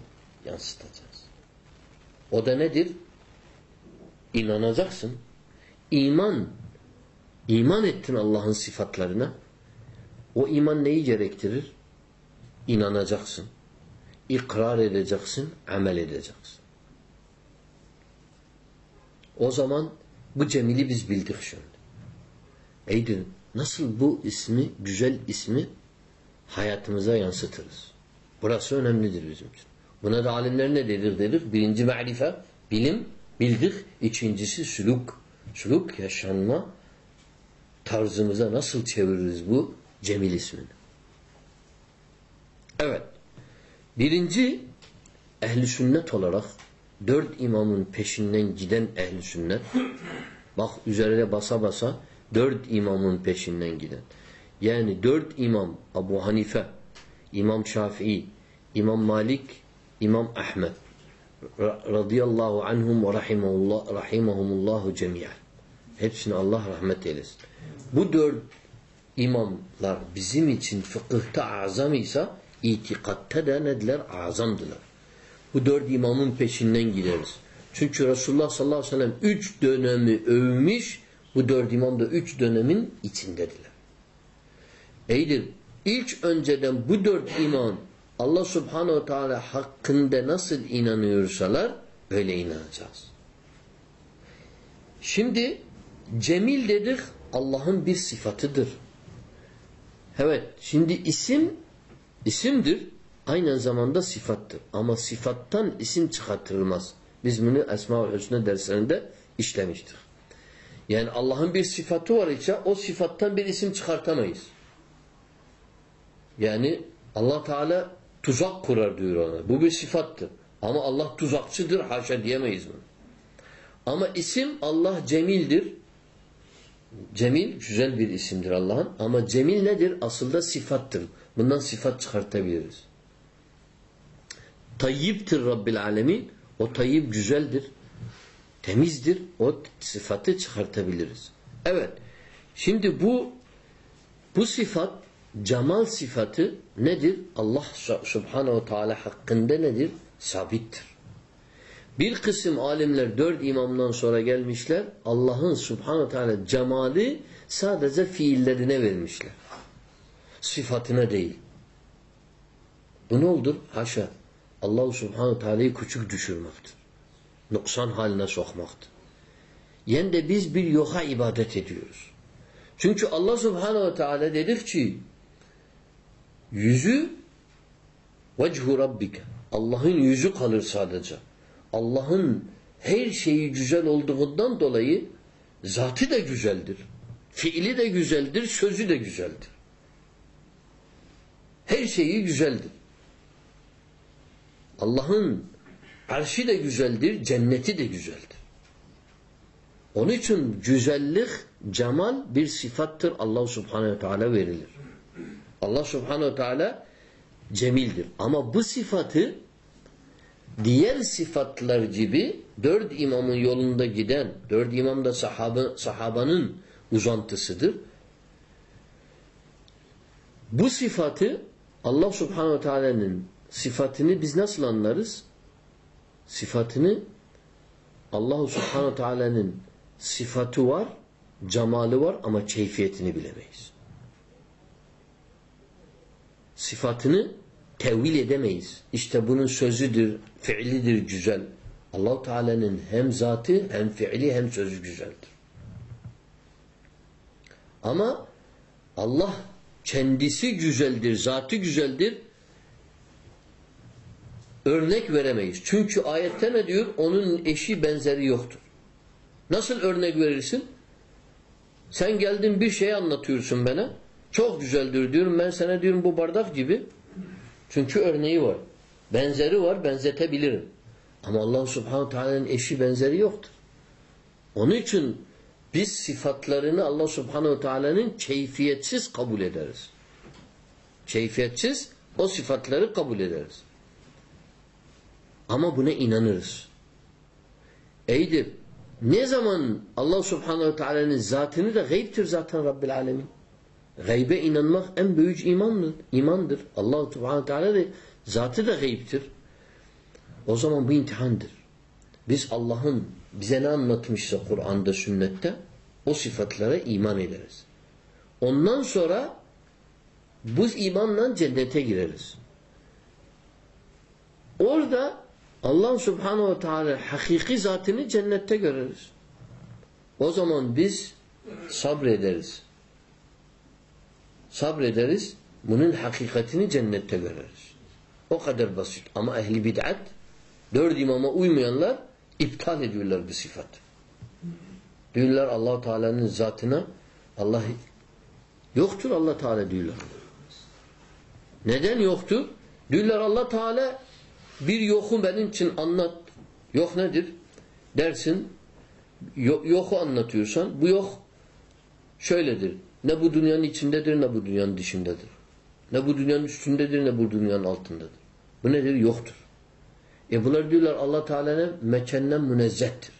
yansıtacağız. O da nedir? İnanacaksın. İman. İman ettin Allah'ın sıfatlarına. O iman neyi gerektirir? İnanacaksın. İkrar edeceksin, amel edeceksin. O zaman bu cemili biz bildik şimdi. Eydir, nasıl bu ismi, güzel ismi hayatımıza yansıtırız? Burası önemlidir bizim için. Buna da alimler ne dedik dedik? Birinci marife, bilim, bildik. İkincisi sülük. Sülük, yaşanma tarzımıza nasıl çeviririz bu Cemil ismini? Evet. Birinci, ehli sünnet olarak dört imamın peşinden giden ehli sünnet bak üzerine basa basa dört imamın peşinden giden. Yani dört imam Abu Hanife, İmam Şafii, İmam Malik, İmam Ahmet radıyallahu anhum ve rahimahullah, rahimahumullahu cemiyen. Hepsine Allah rahmet eylesin. Bu dört imamlar bizim için fıkıhta azam ise itikatta da nediler? Azamdılar. Bu dört imamın peşinden gideriz. Çünkü Resulullah sallallahu aleyhi ve sellem üç dönemi övmüş, bu dört imam da üç dönemin içindediler. Eydir. İlk önceden bu dört imam Allah subhanehu teala hakkında nasıl inanıyorsalar öyle inanacağız. Şimdi cemil dedik Allah'ın bir sıfatıdır. Evet şimdi isim isimdir aynı zamanda sıfattır. Ama sıfattan isim çıkartılmaz. Biz bunu Esma-ül Hüsnü derslerinde işlemiştik. Yani Allah'ın bir sıfatı var ise o sıfattan bir isim çıkartamayız. Yani Allah Teala tuzak kurar diyor ona. Bu bir sıfattır. Ama Allah tuzakçıdır haşa diyemeyiz bunu. Ama isim Allah cemildir. Cemil güzel bir isimdir Allah'ın. Ama cemil nedir? Aslında sıfattır. Bundan sıfat çıkartabiliriz. Tayyiptir Rabbil Alemin. O tayyip güzeldir. temizdir. O sıfatı çıkartabiliriz. Evet. Şimdi bu bu sıfat cemal sıfatı nedir? Allah subhanehu teala hakkında nedir? Sabittir. Bir kısım alimler dört imamdan sonra gelmişler. Allah'ın subhanehu teala cemali sadece fiillerine vermişler. Sıfatına değil. Bu ne oldur? Haşa. Allah subhanehu teala'yı küçük düşürmektir. Noksan haline sokmaktır. Yani de biz bir yoka ibadet ediyoruz. Çünkü Allah subhanehu teala dedik ki yüzü vechu rabbike Allah'ın yüzü kalır sadece. Allah'ın her şeyi güzel olduğundan dolayı zatı da güzeldir. Fiili de güzeldir, sözü de güzeldir. Her şeyi güzeldir. Allah'ın arşı da güzeldir, cenneti de güzeldir. Onun için güzellik, cemal bir sıfattır Allah subhanehu ve teala verilir. Allah subhanehu teala cemildir. Ama bu sıfatı diğer sıfatlar gibi dört imamın yolunda giden, dört imam da sahabe, sahabanın uzantısıdır. Bu sıfatı Allah subhanehu teala'nın sıfatını biz nasıl anlarız? Sıfatını Allah subhanehu teala'nın sıfatı var, cemali var ama keyfiyetini bilemeyiz. Sıfatını tevil edemeyiz. İşte bunun sözüdür, fiilidir güzel. allah Teala'nın hem zatı hem fiili hem sözü güzeldir. Ama Allah kendisi güzeldir, zatı güzeldir. Örnek veremeyiz. Çünkü ayette ne diyor? Onun eşi benzeri yoktur. Nasıl örnek verirsin? Sen geldin bir şey anlatıyorsun bana. Çok güzeldir diyorum. Ben sana diyorum bu bardak gibi. Çünkü örneği var. Benzeri var. Benzetebilirim. Ama Allah subhanahu teala'nın eşi benzeri yoktur. Onun için biz sıfatlarını Allah subhanehu teala'nın keyfiyetsiz kabul ederiz. Keyfiyetsiz o sıfatları kabul ederiz. Ama buna inanırız. Eydir. Ne zaman Allah subhanehu teala'nın zatını da gaybtir zaten Rabbil alemin. Gaybe inanmak en büyük imandır. imandır. Allah subhanehu teala da zatı da gaybtir. O zaman bu imtihandır. Biz Allah'ın bize ne anlatmışsa Kur'an'da, sünnette o sıfatlara iman ederiz. Ondan sonra bu imanla cennete gireriz. Orada Allah subhanehu ve teala hakiki zatını cennette görürüz. O zaman biz sabrederiz. Sabrederiz. Bunun hakikatini cennette görürüz. O kadar basit. Ama ehli bid'at dört imama uymayanlar iptal ediyorlar bu sıfatı. Diyorlar allah Teala'nın zatına Allah yoktur allah Teala diyorlar. Neden yoktur? Diyorlar allah Teala bir yoku benim için anlat. Yok nedir? Dersin yoku anlatıyorsan bu yok şöyledir. Ne bu dünyanın içindedir ne bu dünyanın dışındadır. Ne bu dünyanın üstündedir ne bu dünyanın altındadır. Bu nedir? Yoktur. E bunlar diyorlar Allah Teala'nın mekenden münezzehtir.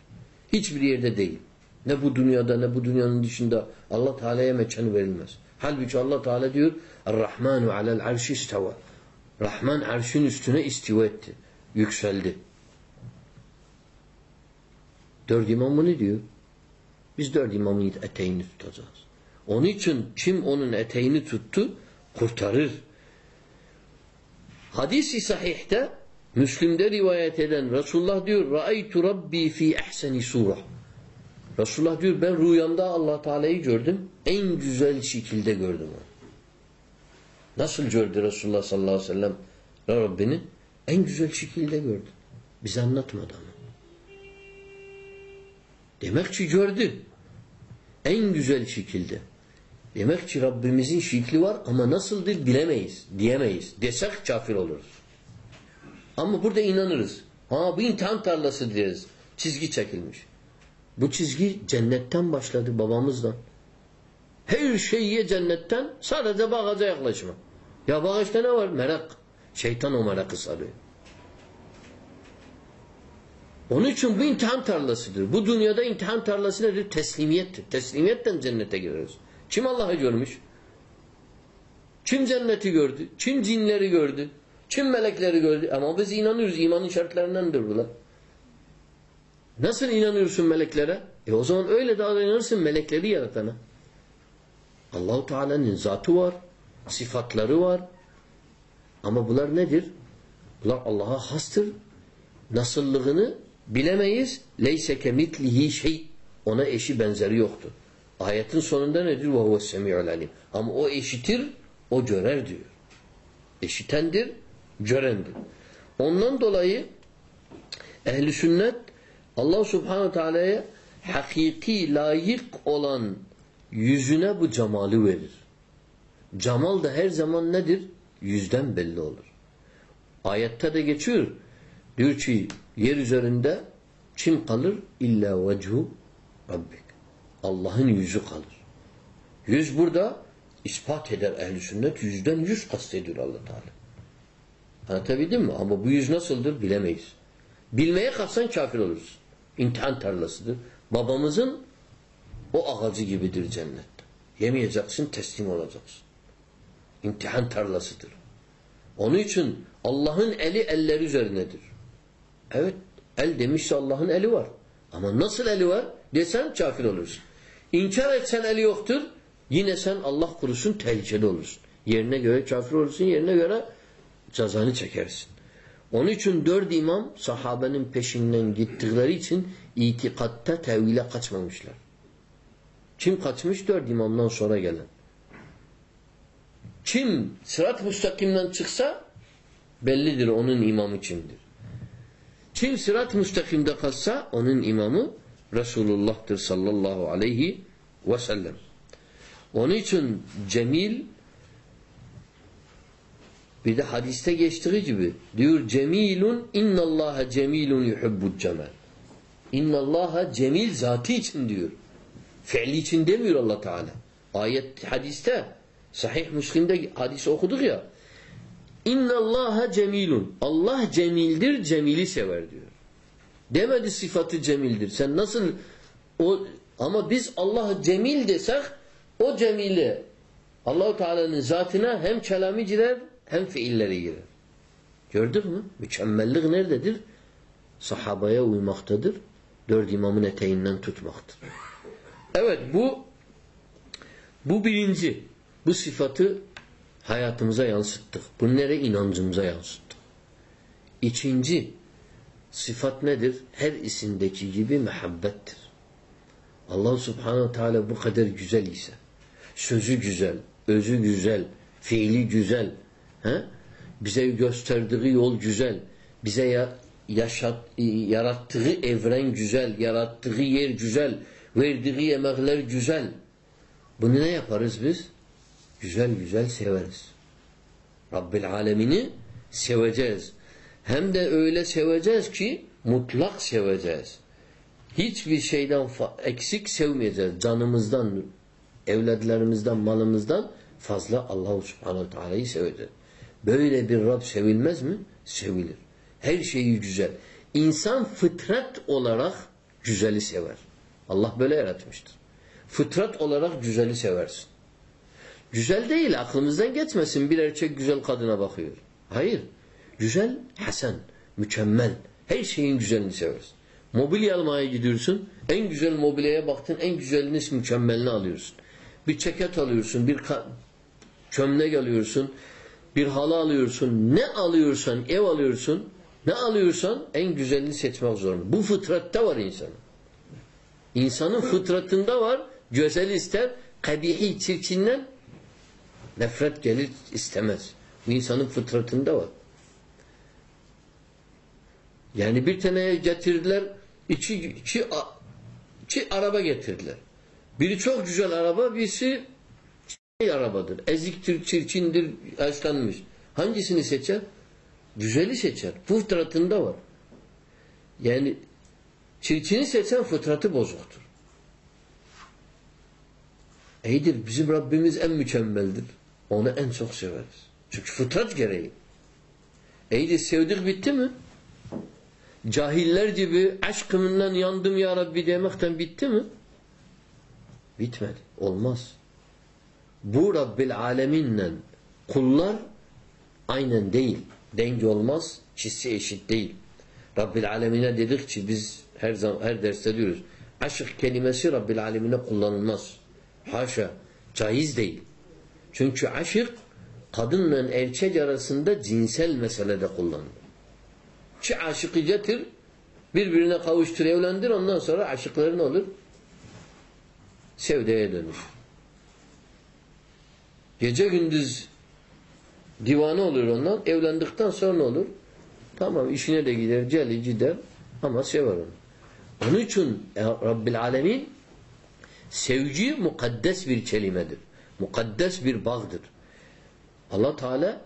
Hiçbir yerde değil. Ne bu dünyada ne bu dünyanın dışında Allah Teala'ya mekan verilmez. Halbuki Allah Teala diyor Er-Rahmanu alel arşi isteva. Rahman arşın üstüne istiva etti. Yükseldi. Dört imam bunu diyor. Biz dört imamın eteğini tutacağız. Onun için kim onun eteğini tuttu kurtarır. Hadis-i sahihte Müslim'de rivayet eden Resulullah diyor Ra'aytu Rabbi fi ehseni surah. Resulullah diyor ben rüyamda Allah Teala'yı gördüm. En güzel şekilde gördüm onu. Nasıl gördü Resulullah sallallahu aleyhi ve sellem Rabbini? En güzel şekilde gördü. Bize anlatmadı ama. Demek ki gördü. En güzel şekilde. Demek ki Rabbimizin şekli var ama nasıldır bilemeyiz, diyemeyiz. Desek kafir oluruz. Ama burada inanırız. Ha bu imtihan tarlası deriz. Çizgi çekilmiş. Bu çizgi cennetten başladı babamızdan. Her şeyi cennetten sadece bağaca yaklaşma. Ya bağaçta ne var? Merak. Şeytan o merakı sarıyor. Onun için bu imtihan tarlasıdır. Bu dünyada imtihan tarlası nedir? Teslimiyettir. Teslimiyetten cennete gireriz. Kim Allah'ı görmüş? Kim cenneti gördü? Kim cinleri gördü? Kim melekleri gördü? Ama biz inanıyoruz. İmanın şartlarındandır bunlar. Nasıl inanıyorsun meleklere? E o zaman öyle daha inanırsın melekleri yaratana. Allahu Teala'nın zatı var, sıfatları var. Ama bunlar nedir? Bunlar Allah'a hastır. Nasıllığını bilemeyiz. Leyse kemitlihi şey. Ona eşi benzeri yoktur. Ayetin sonunda nedir? Ve huves semi'ul alim. Ama o eşitir, o görer diyor. Eşitendir, görendir. Ondan dolayı ehli sünnet Allah subhanahu teala'ya hakiki layık olan yüzüne bu cemali verir. Cemal da her zaman nedir? Yüzden belli olur. Ayette de geçiyor. Diyor ki yer üzerinde kim kalır? İlla vechu Rabbik. Allah'ın yüzü kalır. Yüz burada ispat eder ehli sünnet. Yüzden yüz kastediyor allah Teala. Anlatabildim mi? Ama bu yüz nasıldır bilemeyiz. Bilmeye kalksan kafir olursun. İmtihan tarlasıdır. Babamızın o ağacı gibidir cennette. Yemeyeceksin, teslim olacaksın. İmtihan tarlasıdır. Onun için Allah'ın eli eller üzerinedir. Evet, el demişse Allah'ın eli var. Ama nasıl eli var? Desen kafir olursun. İnkar etsen eli yoktur, yine sen Allah kurusun tehlikeli olursun. Yerine göre kafir olursun, yerine göre cezanı çekersin. Onun için dört imam sahabenin peşinden gittikleri için itikatta tevhile kaçmamışlar. Kim kaçmış? Dört imamdan sonra gelen. Kim sırat müstakimden çıksa bellidir onun imamı kimdir. Kim sırat müstakimde kalsa onun imamı Resulullah'tır sallallahu aleyhi ve sellem. Onun için cemil bir de hadiste geçtiği gibi diyor cemilun innallaha cemilun yuhibbul cemal. İnnallaha cemil zatı için diyor. Fiili için demiyor Allah Teala. Ayet hadiste Sahih Müslim'de hadis okuduk ya. İnnallaha cemilun. Allah cemildir, cemili sever diyor. Demedi sıfatı cemildir. Sen nasıl o ama biz Allah cemil desek o cemili Allahu Teala'nın zatına hem kelami girer hem fiilleri girer. Gördük mü? Mükemmellik nerededir? Sahabaya uymaktadır. Dört imamın eteğinden tutmaktır. Evet bu bu birinci. Bu sıfatı hayatımıza yansıttık. Bunları inancımıza yansıttık. İkinci sıfat nedir? Her isimdeki gibi mehabbettir. Allah subhanahu teala bu kadar güzel ise, sözü güzel, özü güzel, fiili güzel, he? bize gösterdiği yol güzel, bize ya, yaşat, yarattığı evren güzel, yarattığı yer güzel, verdiği yemekler güzel. Bunu ne yaparız biz? Güzel güzel severiz. Rabbil alemini seveceğiz. Hem de öyle seveceğiz ki mutlak seveceğiz. Hiçbir şeyden eksik sevmeyeceğiz. Canımızdan, evladlarımızdan, malımızdan fazla Allahu Subhanahu Teala'yı seveceğiz. Böyle bir Rab sevilmez mi? Sevilir. Her şeyi güzel. İnsan fıtrat olarak güzeli sever. Allah böyle yaratmıştır. Fıtrat olarak güzeli seversin. Güzel değil aklımızdan geçmesin bir erkek güzel kadına bakıyor. Hayır. Güzel, hasen, mükemmel. Her şeyin güzelini seversin. Mobilya almaya gidiyorsun. En güzel mobilyaya baktın en güzelini mükemmelini alıyorsun. Bir ceket alıyorsun, bir çömlek alıyorsun, bir halı alıyorsun. Ne alıyorsan, ev alıyorsun. Ne alıyorsan en güzelini seçmek zorunda. Bu fıtratta var insanın. İnsanın fıtratında var. Güzel ister. Kabihi, çirkinden nefret gelir istemez. Bu insanın fıtratında var. Yani bir tane getirdiler iki, iki, iki araba getirdiler. Biri çok güzel araba, birisi şey arabadır. Eziktir, çirkindir, yaşlanmış. Hangisini seçer? Güzeli seçer. Fıtratında var. Yani çirkini seçen fıtratı bozuktur. İyidir. Bizim Rabbimiz en mükemmeldir. Onu en çok severiz. Çünkü fıtrat gereği. İyidir. Sevdik bitti mi? Cahiller gibi aşkımından yandım ya Rabbi demekten bitti mi? Bitmedi. Olmaz. Bu Rabbil Aleminle kullar aynen değil. Denge olmaz. Çizsi eşit değil. Rabbil Alemine dedik ki biz her zaman her derste diyoruz. Aşk kelimesi Rabbil Alemine kullanılmaz. Haşa. Caiz değil. Çünkü aşık kadınla erkek arasında cinsel meselede kullanılır. Ki aşıkı getir birbirine kavuştur evlendir ondan sonra aşıkların olur sevdeye dönüşür. Gece gündüz divane olur ondan. Evlendikten sonra ne olur? Tamam işine de gider, celi gider ama sever onu. Onun için Rabbil Alemin sevgi mukaddes bir kelimedir. Mukaddes bir bağdır. Allah Teala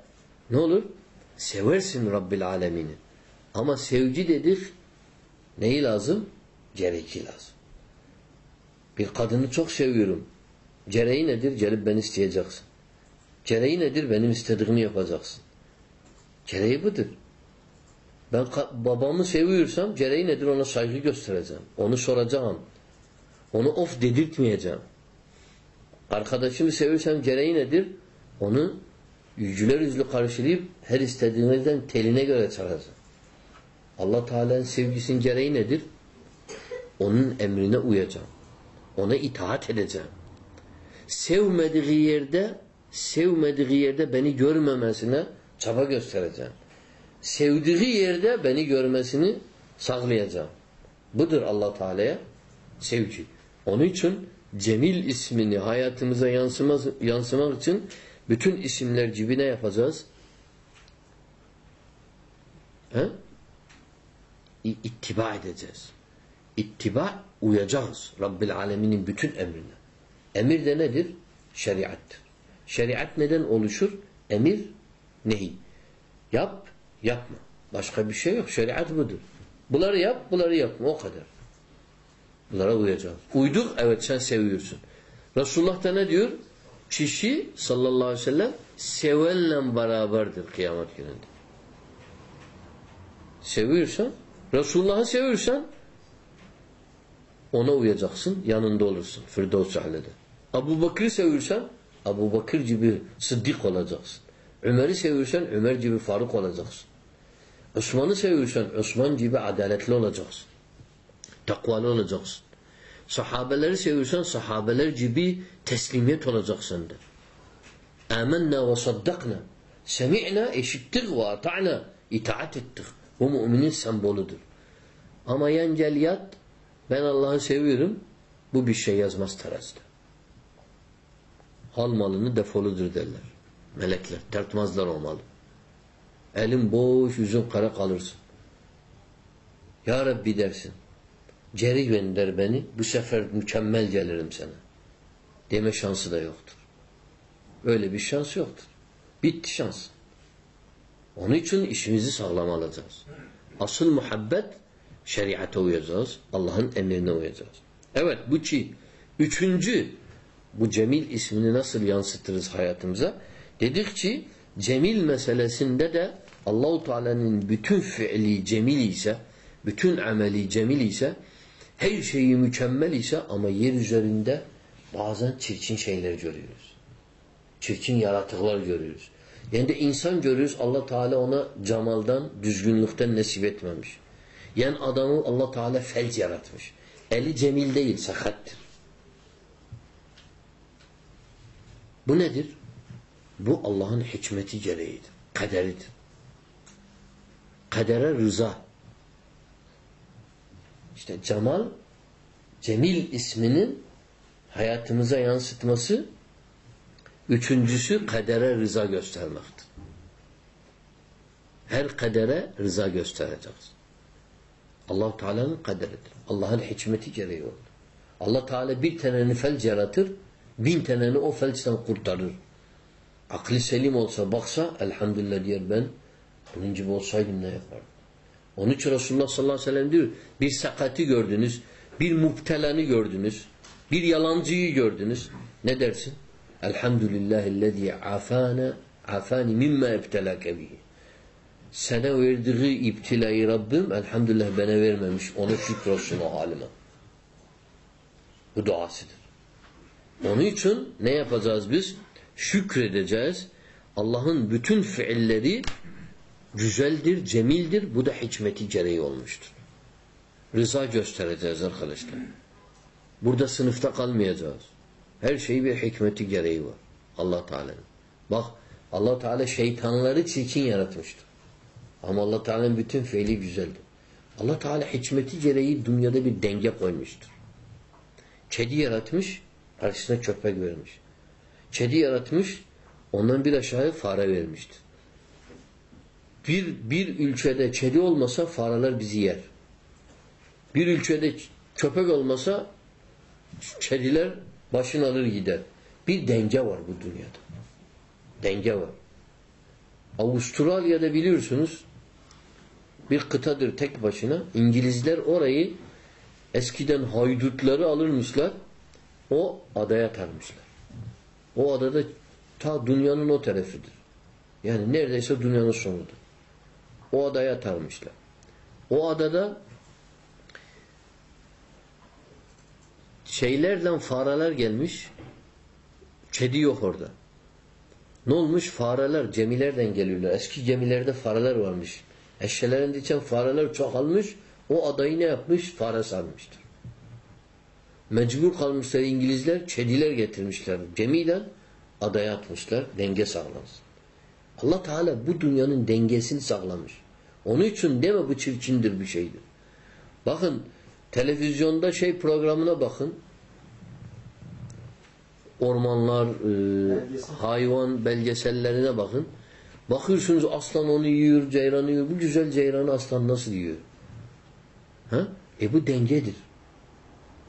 ne olur? Seversin Rabbil Alemini. Ama sevgi dedik neyi lazım? Gereği lazım. Bir kadını çok seviyorum. Gereği nedir? Gelip beni isteyeceksin. Gereği nedir? Benim istediğimi yapacaksın. Gereği budur. Ben babamı seviyorsam gereği nedir? Ona saygı göstereceğim. Onu soracağım. Onu of dedirtmeyeceğim. Arkadaşımı seviyorsam gereği nedir? Onu yücüler yüzlü karşılayıp her istediğinizden teline göre çalacağım. Allah Teala'nın sevgisinin gereği nedir? Onun emrine uyacağım. Ona itaat edeceğim. Sevmediği yerde sevmediği yerde beni görmemesine çaba göstereceğim. Sevdiği yerde beni görmesini sağlayacağım. Budur Allah Teala'ya sevgi. Onun için Cemil ismini hayatımıza yansımaz, yansımak için bütün isimler gibi ne yapacağız? He? İttiba edeceğiz. İttiba uyacağız Rabbil Alemin'in bütün emrine. Emir de nedir? Şeriattır. Şeriat neden oluşur? Emir, nehi. Yap, yapma. Başka bir şey yok. Şeriat budur. Bunları yap, bunları yapma. O kadar. Bunlara uyacağız. Uyduk, evet sen seviyorsun. Resulullah da ne diyor? Kişi sallallahu aleyhi ve sellem sevenle beraberdir kıyamet gününde. Seviyorsan, Resulullah'ı seviyorsan ona uyacaksın, yanında olursun. Firdevs ahlede. Abu Bakır'ı seviyorsan Abu Bakır gibi sıddık olacaksın. Ömer'i seviyorsan Ömer gibi Faruk olacaksın. Osman'ı seviyorsan Osman gibi adaletli olacaksın. Takvalı olacaksın. Sahabeleri seviyorsan sahabeler gibi teslimiyet olacaksın de. Âmennâ ve saddakna. Semi'na eşittik ve ata'na. itaat ettik. Bu müminin semboludur. Ama yan yat ben Allah'ı seviyorum bu bir şey yazmaz terazide. Hal malını defoludur derler. Melekler. Tertmazlar olmalı. Elin boş, yüzün kara kalırsın. Ya Rabbi dersin. Geri gönder beni. Bu sefer mükemmel gelirim sana. Deme şansı da yoktur. Öyle bir şans yoktur. Bitti şans. Onun için işimizi sağlam alacağız. Asıl muhabbet şeriata uyacağız. Allah'ın emrine uyacağız. Evet bu ki üçüncü bu Cemil ismini nasıl yansıtırız hayatımıza? Dedik ki Cemil meselesinde de Allahu Teala'nın bütün fiili cemil ise, bütün ameli cemil ise, her şeyi mükemmel ise ama yer üzerinde bazen çirkin şeyler görüyoruz. Çirkin yaratıklar görüyoruz. Yani de insan görüyoruz Allah Teala ona camaldan, düzgünlükten nasip etmemiş. Yani adamı Allah Teala felç yaratmış. Eli cemil değil, sakattır. Bu nedir? Bu Allah'ın hikmeti gereğidir. Kaderidir. Kadere rıza. İşte Cemal, Cemil isminin hayatımıza yansıtması üçüncüsü kadere rıza göstermektir. Her kadere rıza göstereceğiz. allah Teala'nın kaderidir. Allah'ın hikmeti gereği olur. Allah Teala bir tane felç yaratır, bin taneni o felçten kurtarır. Akli selim olsa baksa elhamdülillah diyor ben bunun gibi olsaydım ne yapardım? Onun için Resulullah sallallahu aleyhi ve sellem diyor bir sakati gördünüz, bir muptelanı gördünüz, bir yalancıyı gördünüz. Ne dersin? Elhamdülillahillezî afana afani mimma ebtelâke bihi. sana verdiği iptilayı Rabbim elhamdülillah bana vermemiş. Ona şükrolsun o halime. Bu duasıdır. Onun için ne yapacağız biz? Şükredeceğiz. Allah'ın bütün fiilleri güzeldir, cemildir. Bu da hikmeti gereği olmuştur. Rıza göstereceğiz arkadaşlar. Burada sınıfta kalmayacağız. Her şey bir hikmeti gereği var. Allah Teala'nın. Bak Allah Teala şeytanları çirkin yaratmıştır. Ama Allah Teala'nın bütün fiili güzeldir. Allah Teala hikmeti gereği dünyada bir denge koymuştur. Kedi yaratmış, karşısına köpek vermiş. Kedi yaratmış, ondan bir aşağıya fare vermiştir. Bir, bir ülkede kedi olmasa fareler bizi yer. Bir ülkede köpek olmasa kediler başını alır gider. Bir denge var bu dünyada. Denge var. Avustralya'da biliyorsunuz bir kıtadır tek başına. İngilizler orayı eskiden haydutları alırmışlar. O adaya tarmışlar. O adada ta dünyanın o tarafıdır. Yani neredeyse dünyanın sonudur. O adaya tarmışlar. O adada şeylerden fareler gelmiş. Kedi yok orada. Ne olmuş? Fareler gemilerden geliyorlar. Eski gemilerde fareler varmış. Eşelerinde içen fareler çoğalmış. O adayı ne yapmış? Fare sarmıştır. Mecbur kalmışlar İngilizler. Kediler getirmişler. Gemiyle adaya atmışlar. Denge sağlansın. Allah Teala bu dünyanın dengesini sağlamış. Onun için deme bu çirkindir bir şeydir. Bakın televizyonda şey programına bakın. Ormanlar, e, hayvan belgesellerine bakın. Bakıyorsunuz aslan onu yiyor, ceyranı yiyor. Bu güzel ceyranı aslan nasıl yiyor? Ha? E bu dengedir.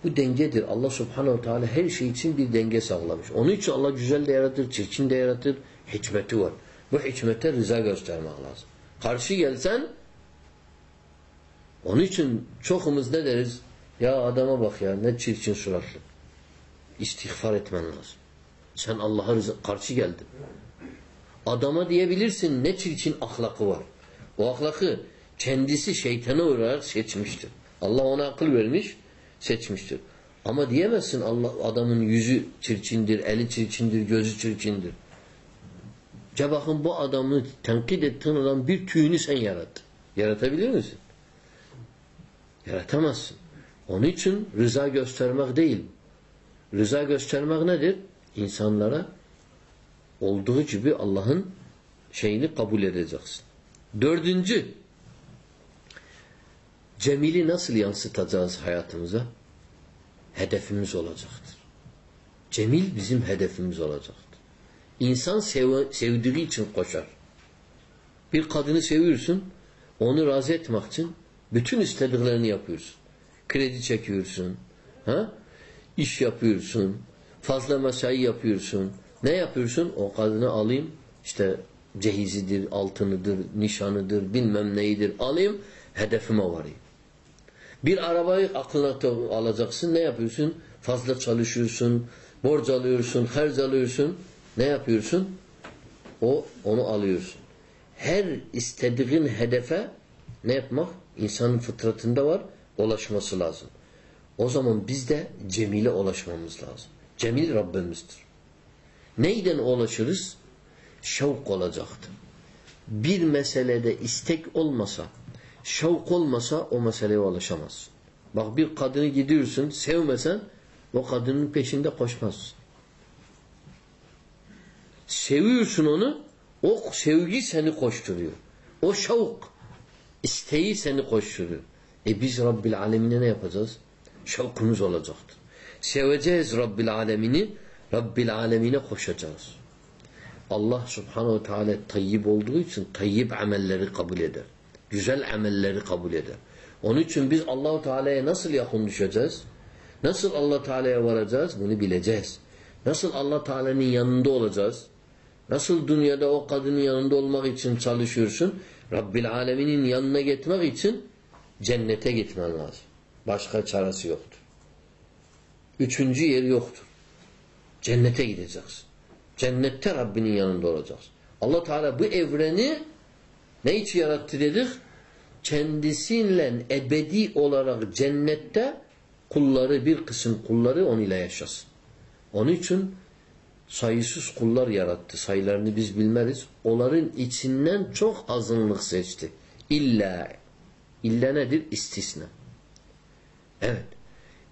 Bu dengedir. Allah subhanehu teala her şey için bir denge sağlamış. Onun için Allah güzel de yaratır, çirkin de yaratır. Hikmeti var. Bu hikmete rıza göstermek lazım. Karşı gelsen onun için çokumuz ne deriz? Ya adama bak ya ne çirkin suratlı. İstiğfar etmen lazım. Sen Allah'a karşı geldin. Adama diyebilirsin ne çirkin ahlakı var. O ahlakı kendisi şeytana uğrayarak seçmiştir. Allah ona akıl vermiş, seçmiştir. Ama diyemezsin Allah adamın yüzü çirkindir, eli çirkindir, gözü çirkindir. Ce bakın bu adamı tenkit ettiğin adam bir tüyünü sen yarattın. Yaratabilir misin? Yaratamazsın. Onun için rıza göstermek değil. Rıza göstermek nedir? İnsanlara olduğu gibi Allah'ın şeyini kabul edeceksin. Dördüncü, cemili nasıl yansıtacağız hayatımıza? Hedefimiz olacaktır. Cemil bizim hedefimiz olacaktır. İnsan sev sevdiği için koşar. Bir kadını seviyorsun, onu razı etmek için bütün istediklerini yapıyorsun. Kredi çekiyorsun, ha? iş yapıyorsun, fazla mesai yapıyorsun. Ne yapıyorsun? O kadını alayım, işte cehizidir, altınıdır, nişanıdır, bilmem neyidir alayım, hedefime varayım. Bir arabayı aklına alacaksın, ne yapıyorsun? Fazla çalışıyorsun, borç alıyorsun, harc alıyorsun. Ne yapıyorsun? O onu alıyorsun. Her istediğin hedefe ne yapmak? İnsanın fıtratında var, ulaşması lazım. O zaman biz de cemile ulaşmamız lazım. Cemil Rabbimizdir. Neyden ulaşırız? Şevk olacaktır. Bir meselede istek olmasa, şevk olmasa o meseleye ulaşamazsın. Bak bir kadını gidiyorsun, sevmesen o kadının peşinde koşmazsın. Seviyorsun onu, o sevgi seni koşturuyor. O şevk, isteği seni koşturuyor. E biz Rabbil Alemine ne yapacağız? Şevkimiz olacaktır. Seveceğiz Rabbil Alemini, Rabbil Alemine koşacağız. Allah Subhanahu Teala tayyib olduğu için tayyib amelleri kabul eder. Güzel amelleri kabul eder. Onun için biz Allahu Teala'ya nasıl yakın düşeceğiz? Nasıl Allah Teala'ya varacağız? Bunu bileceğiz. Nasıl Allah Teala'nın yanında olacağız? Nasıl dünyada o kadının yanında olmak için çalışıyorsun? Rabbil Alemin'in yanına gitmek için cennete gitmen lazım. Başka çaresi yoktur. Üçüncü yer yoktur. Cennete gideceksin. Cennette Rabbinin yanında olacaksın. Allah Teala bu evreni Ne için yarattı dedik? Kendisiyle ebedi olarak cennette kulları bir kısım kulları on ile yaşasın. Onun için sayısız kullar yarattı. Sayılarını biz bilmeriz. Onların içinden çok azınlık seçti. İlla illa nedir? İstisna. Evet.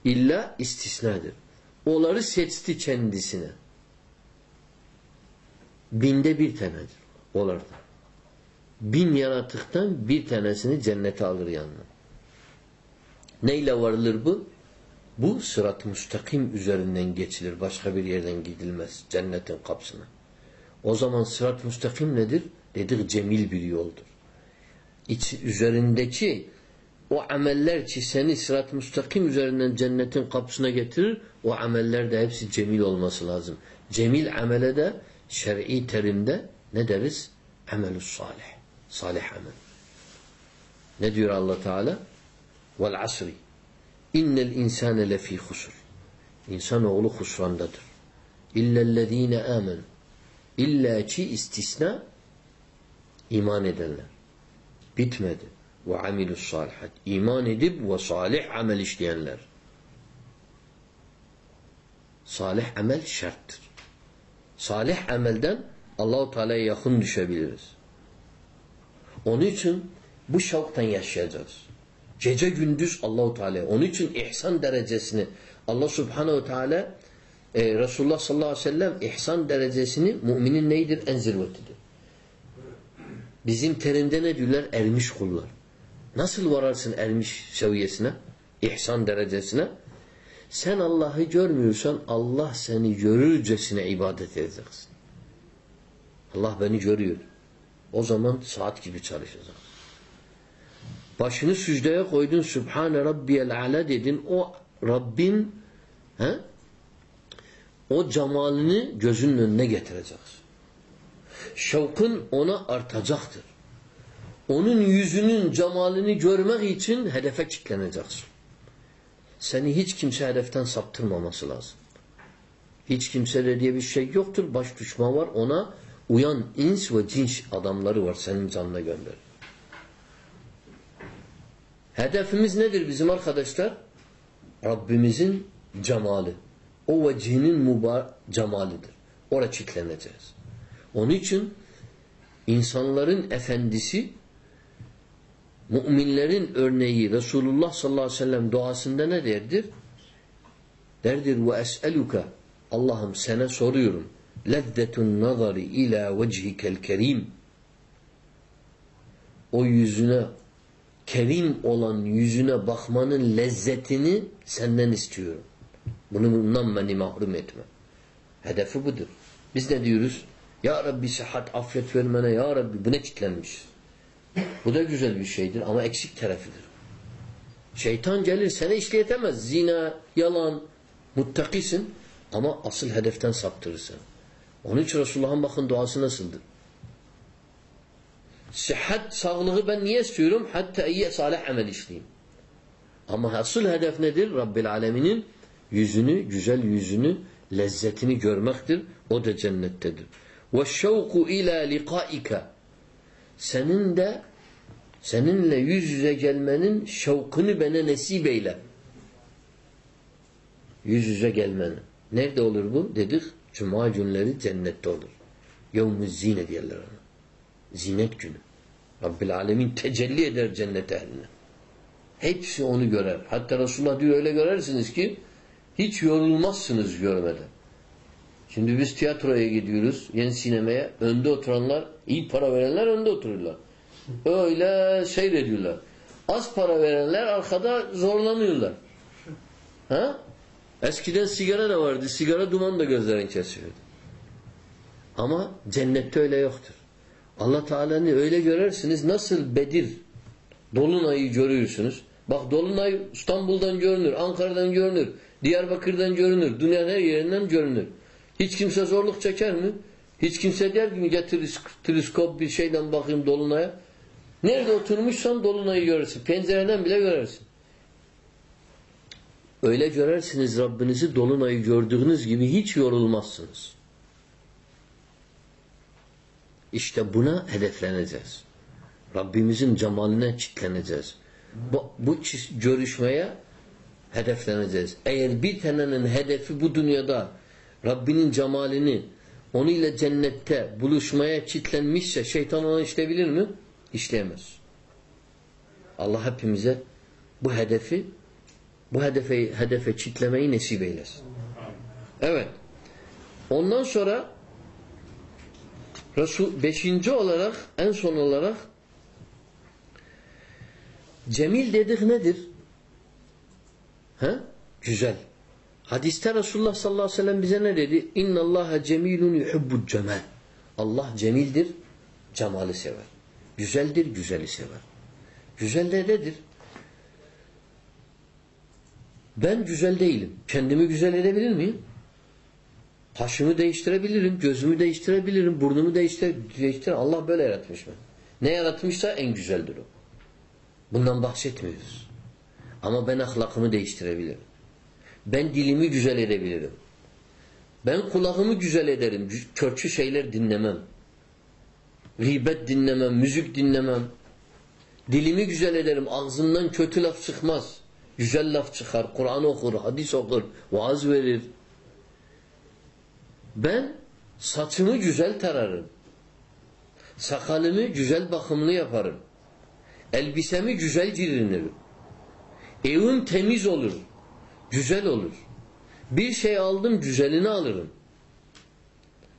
İlla istisnadır. Onları seçti kendisine. Binde bir tanedir. Onlardan. Bin yaratıktan bir tanesini cennete alır yanına. Neyle varılır bu? Bu sırat-ı müstakim üzerinden geçilir. Başka bir yerden gidilmez. Cennetin kapısına. O zaman sırat-ı müstakim nedir? Dedik cemil bir yoldur. İç, üzerindeki o ameller ki seni sırat-ı müstakim üzerinden cennetin kapısına getirir, o ameller de hepsi cemil olması lazım. Cemil amele de şer'i terimde ne deriz? Amelus salih. Salih amel. Ne diyor Allah Teala? Vel asri. İnnel insane lefî husur. İnsanoğlu husrandadır. İllellezîne âmen. İlla ki istisna iman edenler. Bitmedi. Ve amilus salihat. İman edip ve salih amel işleyenler. Salih amel şarttır. Salih amelden Allahu Teala'ya yakın düşebiliriz. Onun için bu şavktan yaşayacağız. Gece gündüz Allahu Teala. Onun için ihsan derecesini Allah Subhanahu Teala e, Resulullah sallallahu aleyhi ve sellem ihsan derecesini müminin neydir? En zirvetidir. Bizim terimde ne diyorlar? Ermiş kullar. Nasıl vararsın ermiş seviyesine? İhsan derecesine? Sen Allah'ı görmüyorsan Allah seni görürcesine ibadet edeceksin. Allah beni görüyor. O zaman saat gibi çalışacak. Başını sücdeye koydun Sübhane Rabbiyel Ala dedin. O Rabbin he? o cemalini gözünün önüne getireceksin. Şevkın ona artacaktır. Onun yüzünün cemalini görmek için hedefe kilitleneceksin. Seni hiç kimse hedeften saptırmaması lazım. Hiç kimse diye bir şey yoktur. Baş düşman var. Ona uyan ins ve cins adamları var senin canına gönder. Hedefimiz nedir bizim arkadaşlar? Rabbimizin cemali. O vecihinin mübar cemalidir. Oraya çitleneceğiz. Onun için insanların efendisi müminlerin örneği Resulullah sallallahu aleyhi ve sellem duasında ne derdir? Derdir ve es'eluka Allah'ım sana soruyorum lezzetun nazari ila vecihikel kerim o yüzüne kerim olan yüzüne bakmanın lezzetini senden istiyorum. Bunu bundan beni mahrum etme. Hedefi budur. Biz ne diyoruz? Ya Rabbi sıhhat affet vermene ya Rabbi bu ne kitlenmiş. Bu da güzel bir şeydir ama eksik tarafıdır. Şeytan gelir seni işleyetemez. Zina, yalan, muttakisin ama asıl hedeften saptırırsın. Onun için Resulullah'ın bakın duası nasıldır? Sıhhat, sağlığı ben niye istiyorum? Hatta iyi salih amel işleyeyim. Ama asıl hedef nedir? Rabbil Alemin'in yüzünü, güzel yüzünü, lezzetini görmektir. O da cennettedir. وَالشَّوْقُ اِلَى لِقَائِكَ Senin de seninle yüz yüze gelmenin şevkını bana nesip eyle. Yüz yüze gelmenin. Nerede olur bu? Dedik. Cuma günleri cennette olur. Yevmü zine diyorlar ona. Zinet günü. Rabbil Alemin tecelli eder cennet ehline. Hepsi onu görer. Hatta Resulullah diyor öyle görersiniz ki hiç yorulmazsınız görmeden. Şimdi biz tiyatroya gidiyoruz, yeni sinemaya. Önde oturanlar, iyi para verenler önde otururlar. Öyle seyrediyorlar. Az para verenler arkada zorlanıyorlar. Ha? Eskiden sigara da vardı. Sigara duman da gözlerin kesiyordu. Ama cennette öyle yoktur. Allah Teala'nı öyle görersiniz. Nasıl Bedir Dolunay'ı görüyorsunuz. Bak Dolunay İstanbul'dan görünür, Ankara'dan görünür, Diyarbakır'dan görünür, dünyanın her yerinden görünür. Hiç kimse zorluk çeker mi? Hiç kimse der ki getir teleskop bir şeyden bakayım Dolunay'a. Nerede oturmuşsan Dolunay'ı görürsün. Pencereden bile görürsün. Öyle görersiniz Rabbinizi Dolunay'ı gördüğünüz gibi hiç yorulmazsınız. İşte buna hedefleneceğiz. Rabbimizin cemaline çitleneceğiz. Bu, bu görüşmeye hedefleneceğiz. Eğer bir tanenin hedefi bu dünyada Rabbinin cemalini onunla cennette buluşmaya çitlenmişse şeytan ona işleyebilir mi? İşleyemez. Allah hepimize bu hedefi bu hedefe hedefe çitlemeyi nasip eylesin. Evet. Ondan sonra Resul beşinci olarak en son olarak cemil dedik nedir? He? Güzel. Hadiste Resulullah sallallahu aleyhi ve sellem bize ne dedi? İnna Allaha cemilun yuhibbul cemal. Allah cemildir, cemali sever. Güzeldir, güzeli sever. Güzel de nedir? Ben güzel değilim. Kendimi güzel edebilir miyim? Kaşımı değiştirebilirim, gözümü değiştirebilirim, burnumu değiştir değiştir. Allah böyle yaratmış mı? Ne yaratmışsa en güzeldir o. Bundan bahsetmiyoruz. Ama ben ahlakımı değiştirebilirim. Ben dilimi güzel edebilirim. Ben kulağımı güzel ederim. Körçü şeyler dinlemem. Gıybet dinlemem, müzik dinlemem. Dilimi güzel ederim. Ağzımdan kötü laf çıkmaz. Güzel laf çıkar. Kur'an okur, hadis okur, vaaz verir. Ben saçımı güzel tararım. Sakalımı güzel bakımlı yaparım. Elbisemi güzel giyinirim. Evim temiz olur. Güzel olur. Bir şey aldım güzelini alırım.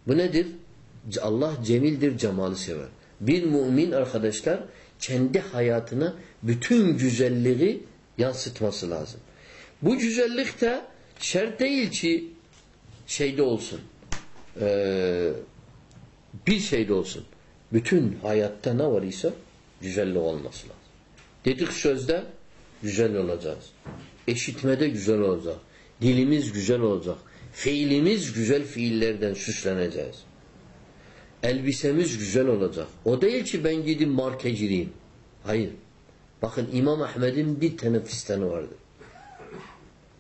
Bu nedir? Allah cemildir, cemalı sever. Bir mümin arkadaşlar kendi hayatına bütün güzelliği yansıtması lazım. Bu güzellik de şart değil ki şeyde olsun. Ee, bir şeyde olsun. Bütün hayatta ne var ise güzellik olması lazım. Dedik sözde güzel olacağız. Eşitmede güzel olacak. Dilimiz güzel olacak. Fiilimiz güzel fiillerden süsleneceğiz. Elbisemiz güzel olacak. O değil ki ben gidip markeciriyim. Hayır. Bakın İmam Ahmed'in bir tane fistanı vardır.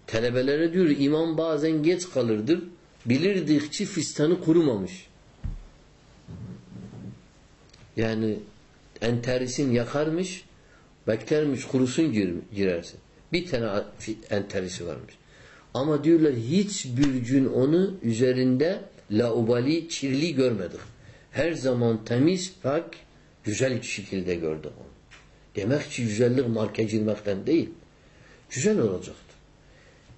Talebelere diyor imam bazen geç kalırdır. Bilirdik ki fistanı kurumamış. Yani enterisin yakarmış, beklermiş kurusun gir, girersin. Bir tane enterisi varmış. Ama diyorlar hiçbir gün onu üzerinde laubali, çirli görmedik. Her zaman temiz, pak, güzel şekilde gördük onu. Demek ki güzellik marka girmekten değil. Güzel olacaktır.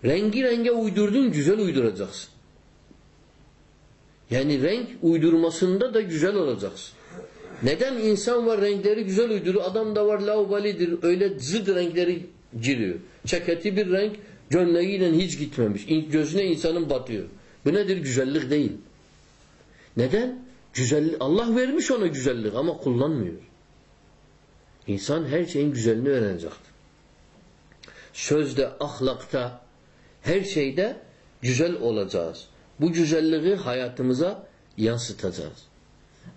Rengi renge uydurdun, güzel uyduracaksın. Yani renk uydurmasında da güzel olacaksın. Neden insan var renkleri güzel uyduruyor, adam da var laubalidir, öyle zıt renkleri giriyor. Çeketi bir renk gömleğiyle hiç gitmemiş. Gözüne insanın batıyor. Bu nedir? Güzellik değil. Neden? Güzellik, Allah vermiş ona güzellik ama kullanmıyor. İnsan her şeyin güzelliğini öğrenecektir. Sözde, ahlakta, her şeyde güzel olacağız. Bu güzelliği hayatımıza yansıtacağız.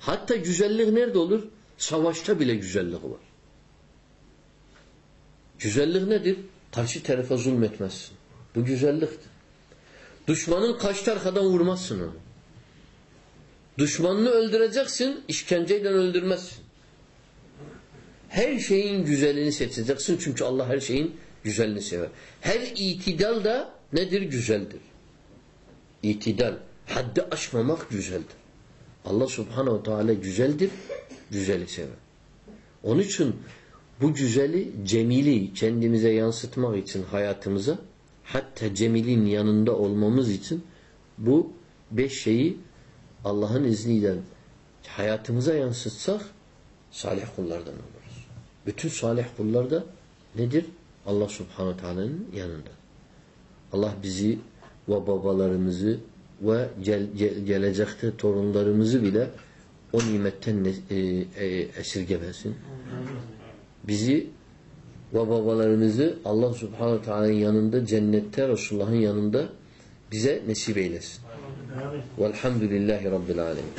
Hatta güzellik nerede olur? Savaşta bile güzellik var. Güzellik nedir? Karşı tarafa zulmetmezsin. Bu güzelliktir. Düşmanın kaçtı arkadan vurmazsın onu. Düşmanını öldüreceksin, işkenceyle öldürmezsin. Her şeyin güzelini seçeceksin çünkü Allah her şeyin güzelini sever. Her itidal da nedir? Güzeldir. İtidal. Haddi aşmamak güzeldir. Allah subhanehu teala güzeldir, güzeli sever. Onun için bu güzeli, cemili kendimize yansıtmak için hayatımıza hatta cemilin yanında olmamız için bu beş şeyi Allah'ın izniyle hayatımıza yansıtsak salih kullardan oluruz. Bütün salih kullar da nedir? Allah subhanahu teala'nın yanında. Allah bizi ve babalarımızı ve gel, gel, gelecekte torunlarımızı bile o nimetten e, e, esirgemesin. Bizi ve babalarımızı Allah subhanahu teala'nın yanında cennette Resulullah'ın yanında bize nasip eylesin. Velhamdülillahi Rabbil alemin.